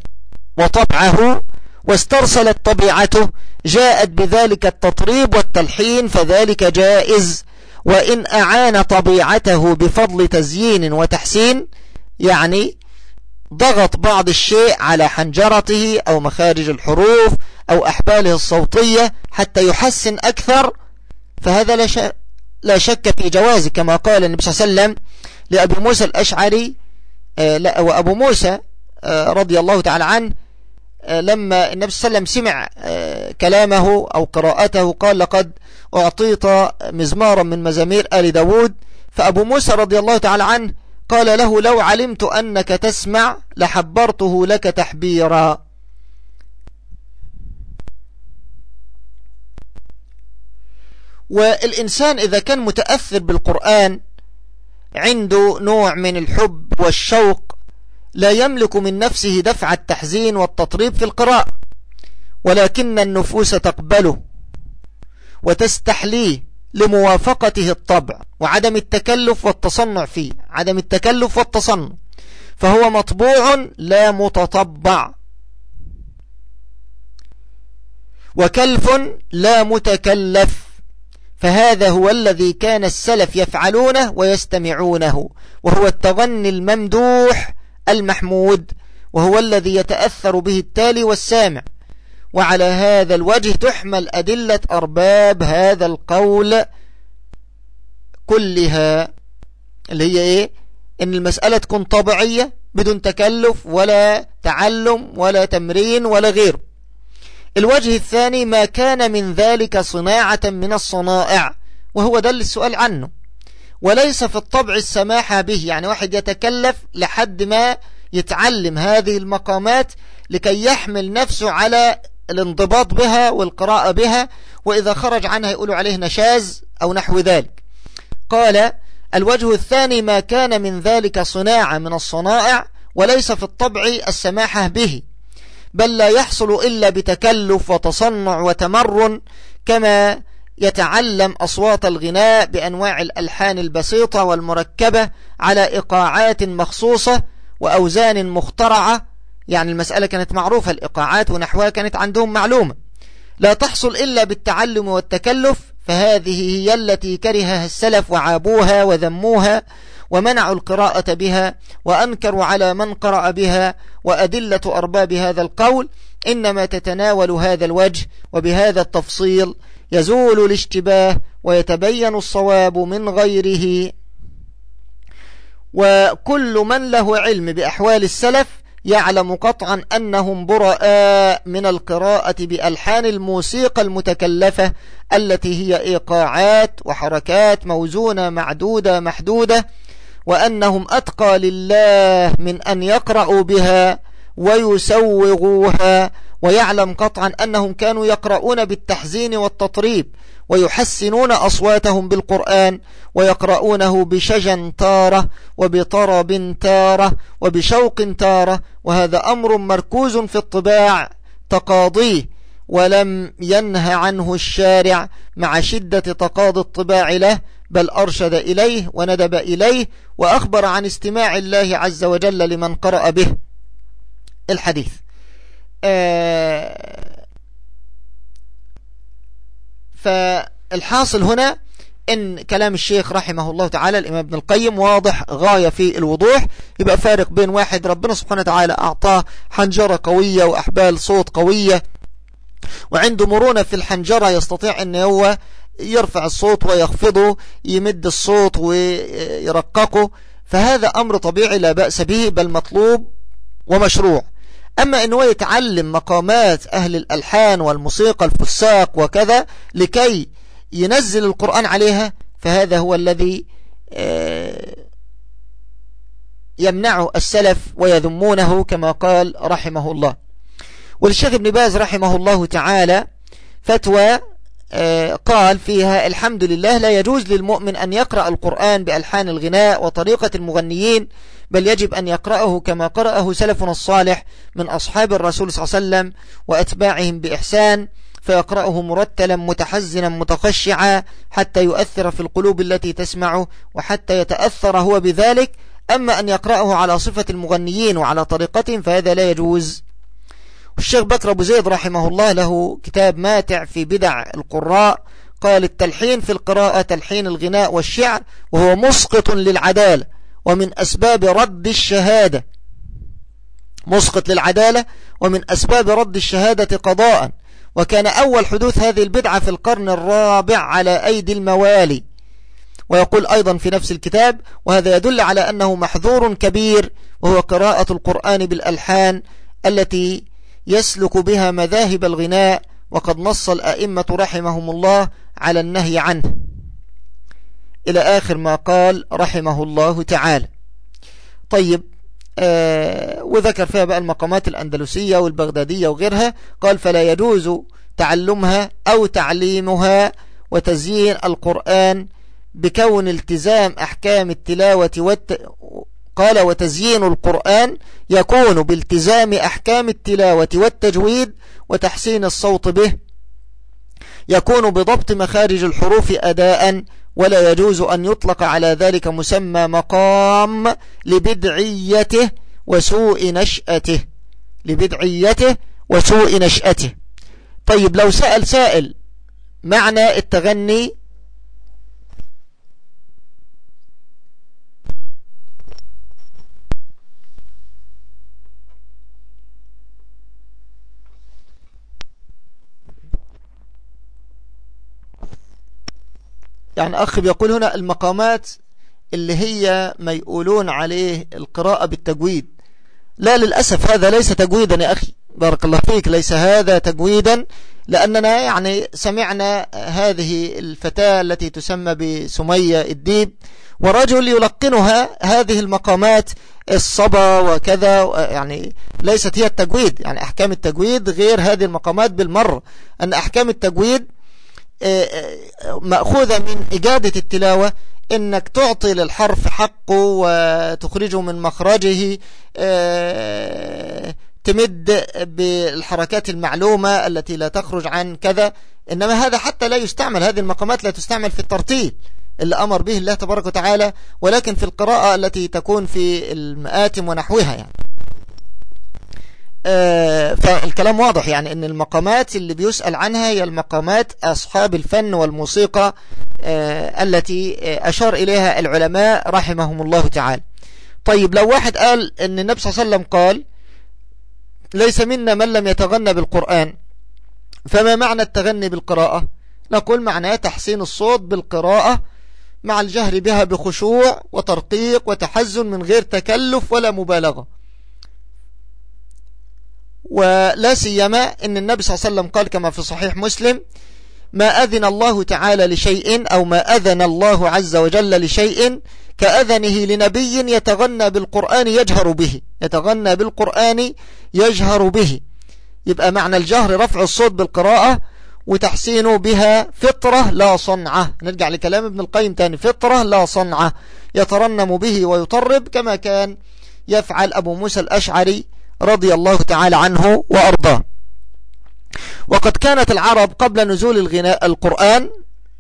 Speaker 1: وطبعه واسترسلت طبيعته جاءت بذلك التطريب والتلحين فذلك جائز. وإن أعان طبيعته بفضل تزيين وتحسين يعني ضغط بعض الشيء على حنجرته أو مخارج الحروف أو أحباله الصوتية حتى يحسن أكثر فهذا لا شك في جواز كما قال النبي صلى الله عليه وسلم لأبي موسى الأشعري آه، لا وأبو موسى آه، رضي الله تعالى عنه لما النبي صلى الله عليه وسلم سمع كلامه أو قراءته قال لقد أعطيت مزمارا من مزامير آل داود. فأبو موسى رضي الله تعالى عنه قال له لو علمت أنك تسمع لحبرته لك تحبيرا. والإنسان إذا كان متأثر بالقرآن عنده نوع من الحب والشوق لا يملك من نفسه دفع التحزين والتطريب في القراءة ولكن النفوس تقبله وتستحليه لموافقته الطبع وعدم التكلف والتصنع فيه عدم التكلف والتصنع. فهو مطبوع لا متطبع. وكلف لا متكلف. فهذا هو الذي كان السلف يفعلونه ويستمعونه وهو التغني الممدوح المحمود وهو الذي يتأثر به التالي والسامع. وعلى هذا الوجه تحمل أدلة أرباب هذا القول كلها اللي هي إيه؟ إن المسألة تكون طبيعية بدون تكلف ولا تعلم ولا تمرين ولا غيره. الوجه الثاني ما كان من ذلك صناعة من الصنائع وهو ده السؤال عنه. وليس في الطبع السماحة به. يعني واحد يتكلف لحد ما يتعلم هذه المقامات لكي يحمل نفسه على الانضباط بها والقراءة بها وإذا خرج عنها يقولوا عليه نشاز أو نحو ذلك. قال الوجه الثاني ما كان من ذلك صناعة من الصنائع وليس في الطبع السماحة به بل لا يحصل إلا بتكلف وتصنع وتمرن كما يتعلم أصوات الغناء بأنواع الألحان البسيطة والمركبة على إيقاعات مخصوصة وأوزان مخترعة. يعني المسألة كانت معروفة الإيقاعات ونحوها كانت عندهم معلومة. لا تحصل إلا بالتعلم والتكلف فهذه هي التي كرهها السلف وعابوها وذموها ومنعوا القراءة بها وأنكروا على من قرأ بها وأدلة أرباب هذا القول. إنما تتناول هذا الوجه وبهذا التفصيل يزول الاشتباه ويتبين الصواب من غيره. وكل من له علم بأحوال السلف يعلم قطعا أنهم براء من القراءة بألحان الموسيقى المتكلفة التي هي إيقاعات وحركات موزونة معدودة محدودة وأنهم أتقى لله من أن يقرأوا بها ويسوغوها ويعلم قطعا أنهم كانوا يقرؤون بالتحزين والتطريب ويحسنون أصواتهم بالقرآن ويقرؤونه بشجن تارة وبطرب تارة وبشوق تارة وهذا أمر مركوز في الطباع تقاضيه ولم ينه عنه الشارع مع شدة تقاضي الطباع له بل أرشد إليه وندب إليه وأخبر عن استماع الله عز وجل لمن قرأ به. الحديث. فالحاصل هنا إن كلام الشيخ رحمه الله تعالى الإمام ابن القيم واضح غاية في الوضوح. يبقى فارق بين واحد ربنا سبحانه وتعالى أعطاه حنجرة قوية وأحبال صوت قوية وعنده مرونة في الحنجرة يستطيع أن هو يرفع الصوت ويخفضه يمد الصوت ويرققه. فهذا أمر طبيعي لا بأس به بل مطلوب ومشروع. أما أنه يتعلم مقامات أهل الألحان والموسيقى الفساق وكذا لكي ينزل القرآن عليها فهذا هو الذي آه، يمنع السلف ويذمونه كما قال رحمه الله. والشيخ ابن باز رحمه الله تعالى فتوى آه، قال فيها الحمد لله لا يجوز للمؤمن أن يقرأ القرآن بألحان الغناء وطريقة المغنيين بل يجب أن يقرأه كما قرأه سلفنا الصالح من أصحاب الرسول صلى الله عليه وسلم وأتباعهم بإحسان فيقرأه مرتلا متحزنا متخشعا حتى يؤثر في القلوب التي تسمعه وحتى يتأثر هو بذلك. أما أن يقرأه على صفة المغنيين وعلى طريقتهم فهذا لا يجوز. الشيخ بكر أبو زيد رحمه الله له كتاب ماتع في بدع القراء قال التلحين في القراءة تلحين الغناء والشعر وهو مسقط للعدالة. ومن أسباب رد الشهادة. مسقط للعدالة. ومن أسباب رد الشهادة قضاء. وكان أول حدوث هذه البدعة في القرن الرابع على أيدي الموالي. ويقول أيضا في نفس الكتاب وهذا يدل على أنه محظور كبير. وهو قراءة القرآن بالألحان التي يسلك بها مذاهب الغناء. وقد نص الأئمة رحمهم الله على النهي عنه. إلى آخر ما قال رحمه الله تعالى. طيب آه وذكر فيها بقى المقامات الأندلسية والبغدادية وغيرها قال فلا يجوز تعلمها أو تعليمها وتزيين القرآن بكون التزام أحكام التلاوة والت... قال وتزيين القرآن يكون بالتزام أحكام التلاوة والتجويد وتحسين الصوت به يكون بضبط مخارج الحروف أداء ولا يجوز أن يطلق على ذلك مسمى مقام لبدعيته وسوء نشأته لبدعيته وسوء نشأته. طيب لو سأل سائل معنى التغني يعني أخ بيقول هنا المقامات اللي هي ما يقولون عليه القراءة بالتجويد. لا للأسف هذا ليس تجويدا يا أخي. بارك الله فيك ليس هذا تجويدا لأننا يعني سمعنا هذه الفتاة التي تسمى بسمية الديب ورجل يلقنها هذه المقامات الصبا وكذا يعني ليست هي التجويد. يعني أحكام التجويد غير هذه المقامات بالمر أن أحكام التجويد مأخوذة من إجادة التلاوة إنك تعطي للحرف حقه وتخرجه من مخرجه آه، تمد بالحركات المعلومة التي لا تخرج عن كذا. إنما هذا حتى لا يستعمل هذه المقامات لا تستعمل في الترتيل اللي أمر به الله تبارك وتعالى ولكن في القراءة التي تكون في المآتم ونحوها يعني. آه، فالكلام واضح يعني إن المقامات اللي بيسأل عنها هي المقامات أصحاب الفن والموسيقى آه، التي أشار إليها العلماء رحمهم الله تعالى. طيب لو واحد قال إن النبي صلى الله عليه وسلم قال ليس منا من لم يتغنى بالقرآن فما معنى التغني بالقراءة؟ نقول معناه تحسين الصوت بالقراءة مع الجهر بها بخشوع وترقيق وتحزن من غير تكلف ولا مبالغة. ولا سيما إن النبي صلى الله عليه وسلم قال كما في صحيح مسلم ما أذن الله تعالى لشيء أو ما أذن الله عز وجل لشيء كأذنه لنبي يتغنى بالقرآن يجهر به يتغنى بالقرآن يجهر به. يبقى معنى الجهر رفع الصوت بالقراءة وتحسين بها فطرة لا صنعة. نرجع لكلام ابن القيم تاني فطرة لا صنعة يترنم به ويطرب كما كان يفعل أبو موسى الأشعري رضي الله تعالى عنه وأرضاه. وقد كانت العرب قبل نزول الغناء القرآن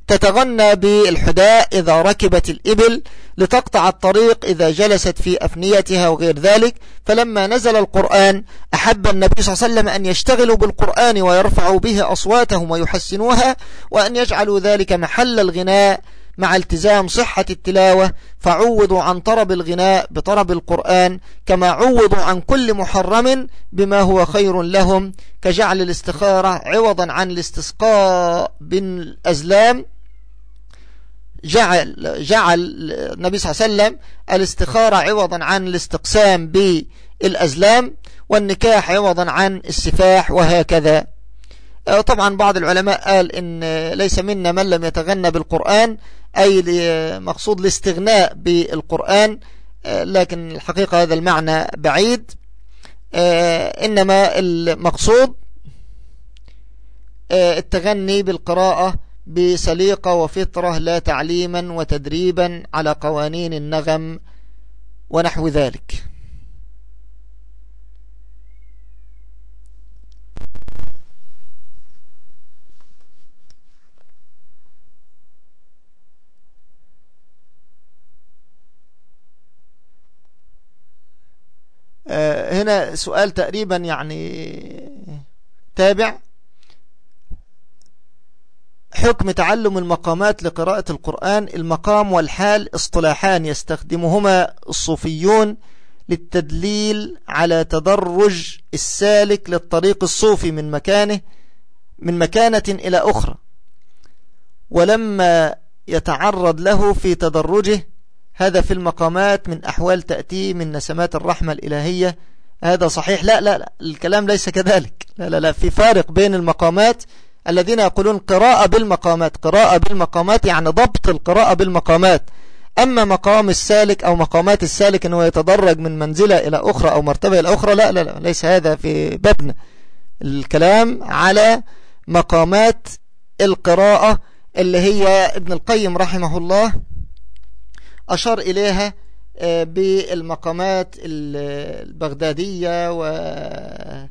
Speaker 1: تتغنى بالحداء إذا ركبت الإبل لتقطع الطريق إذا جلست في أفنيتها وغير ذلك. فلما نزل القرآن أحب النبي صلى الله عليه وسلم أن يشتغلوا بالقرآن ويرفعوا به أصواتهم ويحسنوها وأن يجعلوا ذلك محل الغناء مع التزام صحة التلاوة فعوضوا عن طرب الغناء بطرب القرآن كما عوضوا عن كل محرم بما هو خير لهم كجعل الاستخارة عوضا عن الاستسقاء بالأزلام. جعل, جعل النبي صلى الله عليه وسلم الاستخارة عوضا عن الاستقسام بالأزلام والنكاح عوضا عن السفاح وهكذا. آه، طبعا بعض العلماء قال إن ليس منا من لم يتغنى بالقرآن أي مقصود الاستغناء بالقرآن آه، لكن الحقيقة هذا المعنى بعيد. آه، إنما المقصود التغني بالقراءة بسليقة وفطرة لا تعليما وتدريبا على قوانين النغم ونحو ذلك آه، هنا سؤال تقريبا يعني تابع. حكم تعلم المقامات لقراءة القرآن المقام والحال اصطلاحان يستخدمهما الصوفيون للتدليل على تدرج السالك للطريق الصوفي من مكانه من مكانة إلى أخرى. ولما يتعرض له في تدرجه هذا في المقامات من أحوال تأتي من نسمات الرحمة الإلهية. هذا صحيح. لا لا لا الكلام ليس كذلك. لا لا لا في فارق بين المقامات الذين يقولون قراءة بالمقامات. قراءة بالمقامات يعني ضبط القراءة بالمقامات. أما مقام السالك أو مقامات السالك أنه يتدرج من منزلة إلى أخرى أو مرتبة إلى أخرى لا لا لا ليس هذا في بابنا الكلام. على مقامات القراءة اللي هي ابن القيم رحمه الله أشار إليها آه، بالمقامات البغدادية و آه،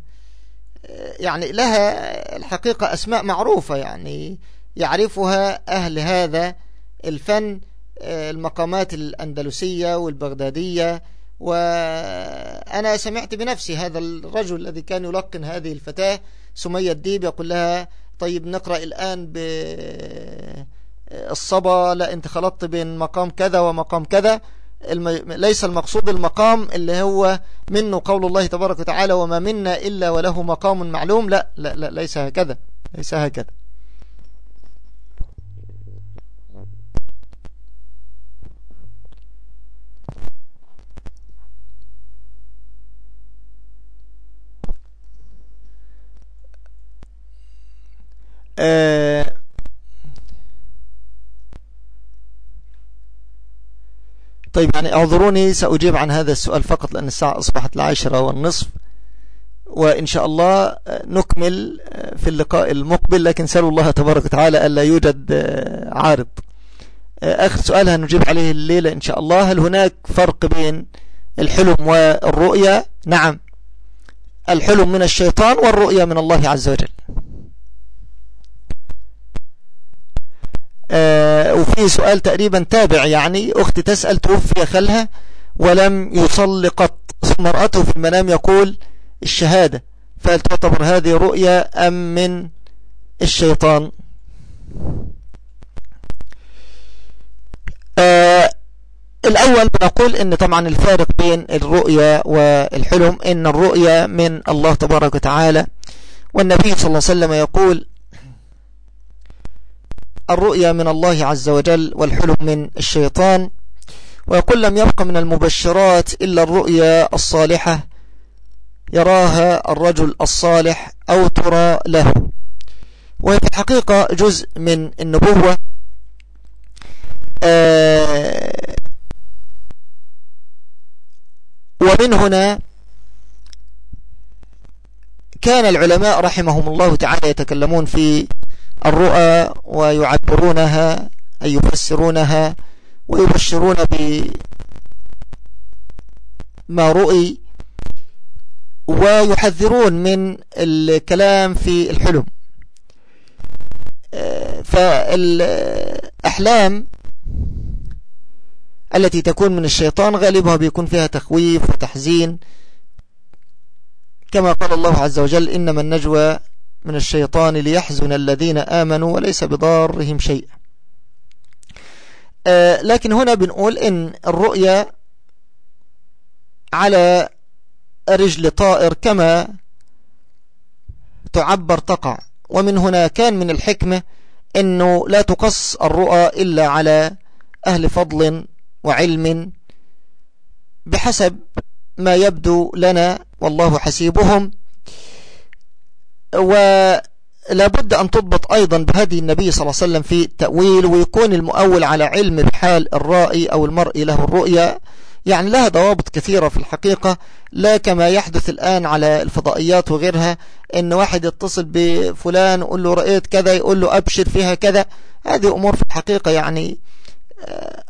Speaker 1: يعني لها الحقيقة أسماء معروفة يعني يعرفها أهل هذا الفن آه، المقامات الأندلسية والبغدادية. وأنا سمعت بنفسي هذا الرجل الذي كان يلقن هذه الفتاة سمية الديب يقول لها طيب نقرأ الآن ب الصبا لا انت خلطت بين مقام كذا ومقام كذا. ليس المقصود المقام اللي هو منه قول الله تبارك وتعالى وما منا إلا وله مقام معلوم. لا لا, لا ليس هكذا ليس هكذا. آه طيب يعني اعذروني سأجيب عن هذا السؤال فقط لأن الساعة أصبحت العاشرة والنصف. وإن شاء الله نكمل في اللقاء المقبل لكن سأل الله تبارك وتعالى ألا يوجد عارض. آخر سؤال هنجيب عليه الليلة إن شاء الله. هل هناك فرق بين الحلم والرؤية نعم. الحلم من الشيطان والرؤية من الله عز وجل. وفي سؤال تقريبا تابع يعني أختي تسأل توفي خلها ولم يصل قط ثم رأته في المنام يقول الشهادة. فهل تعتبر هذه رؤية أم من الشيطان؟ آه الأول بنقول إن طبعا الفارق بين الرؤية والحلم إن الرؤية من الله تبارك وتعالى والنبي صلى الله عليه وسلم يقول الرؤيا من الله عز وجل والحلم من الشيطان ويقول لم يبق من المبشرات إلا الرؤيا الصالحة يراها الرجل الصالح أو ترى له. وهي في الحقيقة جزء من النبوة. آه، ومن هنا كان العلماء رحمهم الله تعالى يتكلمون في الرؤى ويعبرونها أي يفسرونها ويبشرون بما رؤي ويحذرون من الكلام في الحلم. فالأحلام التي تكون من الشيطان غالبها بيكون فيها تخويف وتحزين. كما قال الله عز وجل إنما النجوى من الشيطان ليحزن الذين آمنوا وليس بضارهم شيئا. آه، لكن هنا بنقول إن الرؤيا على رجل طائر كما تعبر تقع. ومن هنا كان من الحكمة أنه لا تقص الرؤى إلا على أهل فضل وعلم بحسب ما يبدو لنا والله حسيبهم. ولا بد أن تضبط أيضا بهدي النبي صلى الله عليه وسلم في التأويل ويكون المؤول على علم بحال الرائي أو المرء له الرؤيا يعني لها ضوابط كثيرة في الحقيقة لا كما يحدث الآن على الفضائيات وغيرها إن واحد يتصل بفلان ويقول له رأيت كذا يقول له أبشر فيها كذا. هذه أمور في الحقيقة يعني آه،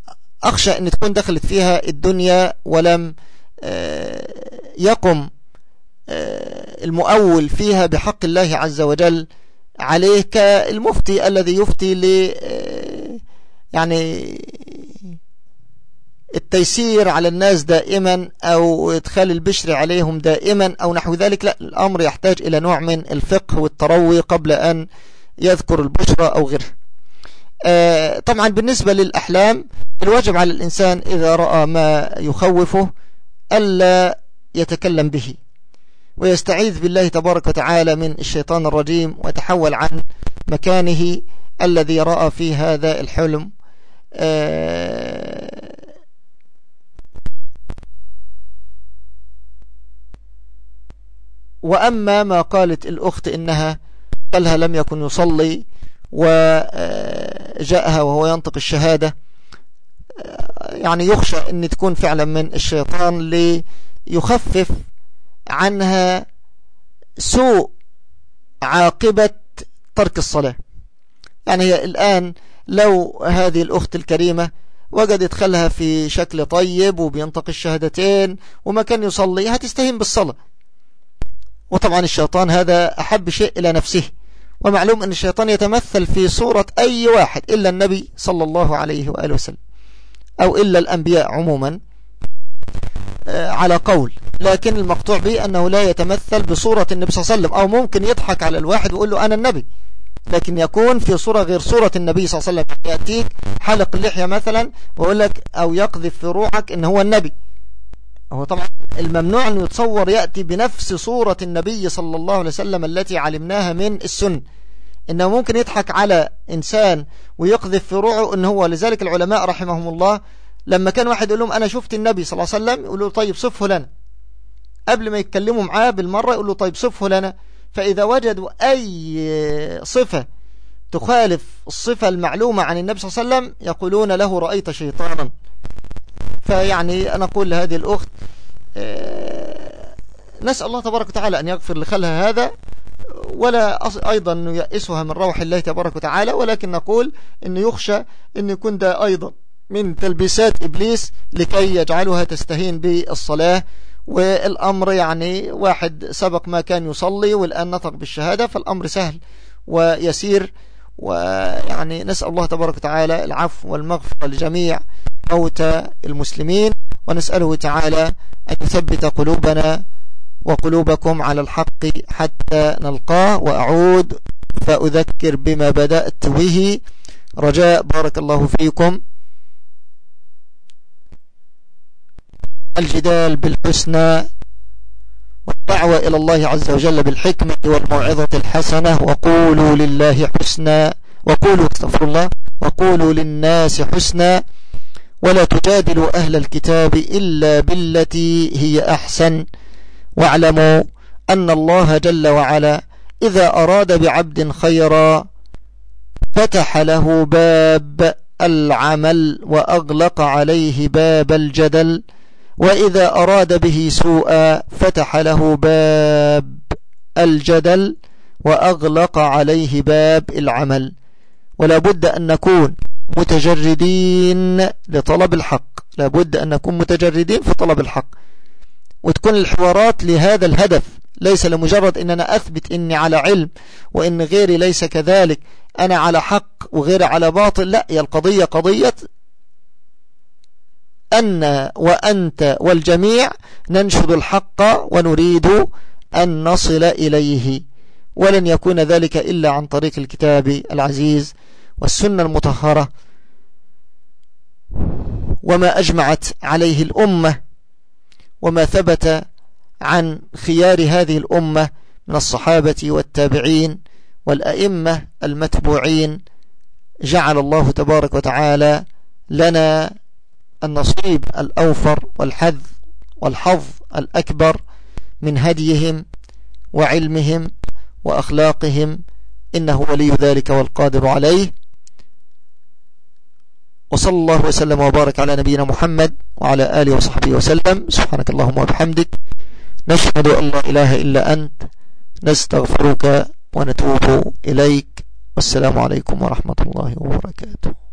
Speaker 1: أخشى أن تكون دخلت فيها الدنيا ولم آه، يقم المؤول فيها بحق الله عز وجل عليه كالمفتي الذي يفتي ل يعني التيسير على الناس دائما أو إدخال البشر عليهم دائما أو نحو ذلك. لا الأمر يحتاج إلى نوع من الفقه والتروي قبل أن يذكر البشرى أو غيرها آه، طبعا بالنسبة للأحلام الواجب على الإنسان إذا رأى ما يخوفه ألا يتكلم به. ويستعيذ بالله تبارك وتعالى من الشيطان الرجيم ويتحول عن مكانه الذي رأى في هذا الحلم آه، وأما ما قالت الأخت إنها قالها لم يكن يصلي وجاءها وهو ينطق الشهادة يعني يخشى أن تكون فعلا من الشيطان ليخفف عنها سوء عاقبة ترك الصلاة. يعني هي الآن لو هذه الأخت الكريمة وجدت خلها في شكل طيب وبينطق الشهادتين وما كان يصلي هتستهين بالصلاة. وطبعا الشيطان هذا أحب شيء إلى نفسه. ومعلوم أن الشيطان يتمثل في صورة أي واحد إلا النبي صلى الله عليه وآله وسلم أو إلا الأنبياء عموما آه، على قول. لكن المقطوع به أنه لا يتمثل بصورة النبي صلى الله عليه وسلم أو ممكن يضحك على الواحد ويقول له أنا النبي لكن يكون في صورة غير صورة النبي صلى الله عليه وسلم. يأتيك حلق اللحية مثلا ويقول لك أو يقذف في روحك إن هو النبي. هو طبعا الممنوع أن يتصور يأتي بنفس صورة النبي صلى الله عليه وسلم التي علمناها من السن إنه ممكن يضحك على إنسان ويقذف في روعه إن هو. لذلك العلماء رحمهم الله لما كان واحد يقول لهم أنا شفت النبي صلى الله عليه وسلم يقول له طيب صفه لنا. قبل ما يتكلموا معاه بالمرة يقول له طيب صفه لنا. فإذا وجدوا أي صفة تخالف الصفة المعلومة عن النبي صلى الله عليه وسلم يقولون له رأيت شيطانا. فيعني أنا أقول لهذه الأخت آه، نسأل الله تبارك وتعالى أن يغفر لخلها هذا ولا أيضا يأسها من روح الله تبارك وتعالى ولكن نقول أن يخشى أن يكون ده أيضا من تلبيسات إبليس لكي يجعلها تستهين بالصلاة. والأمر يعني واحد سبق ما كان يصلي والآن نطق بالشهادة فالأمر سهل ويسير ويعني نسأل الله تبارك وتعالى العفو والمغفرة لجميع موتى المسلمين ونسأله تعالى أن يثبت قلوبنا وقلوبكم على الحق حتى نلقاه وأعود فأذكر بما بدأت به. رجاء بارك الله فيكم. الجدال بالحسنى والدعوة إلى الله عز وجل بالحكمة والموعظة الحسنة وقولوا لله حسنا وقولوا استغفر الله وقولوا للناس حسنا ولا تجادلوا أهل الكتاب إلا بالتي هي أحسن. واعلموا أن الله جل وعلا إذا أراد بعبد خيرا فتح له باب العمل وأغلق عليه باب الجدل. وإذا أراد به سوءا فتح له باب الجدل وأغلق عليه باب العمل. ولا بد أن نكون متجردين لطلب الحق. لا بد أن نكون متجردين في طلب الحق. وتكون الحوارات لهذا الهدف. ليس لمجرد أن أنا أثبت أني على علم وأن غيري ليس كذلك. أنا على حق وغيري على باطل. لا هي القضية قضية أن وأنت والجميع ننشد الحق ونريد أن نصل إليه ولن يكون ذلك إلا عن طريق الكتاب العزيز والسنة المطهرة. وما أجمعت عليه الأمة وما ثبت عن خيار هذه الأمة من الصحابة والتابعين والأئمة المتبوعين جعل الله تبارك وتعالى لنا النصيب الأوفر والحذ والحظ الأكبر من هديهم وعلمهم وأخلاقهم إنه ولي ذلك والقادر عليه. وصلى الله وسلم وبارك على نبينا محمد وعلى آله وصحبه وسلم. سبحانك اللهم وبحمدك. نشهد أن لا إله إلا أنت. نستغفرك ونتوب إليك. والسلام عليكم ورحمة الله وبركاته.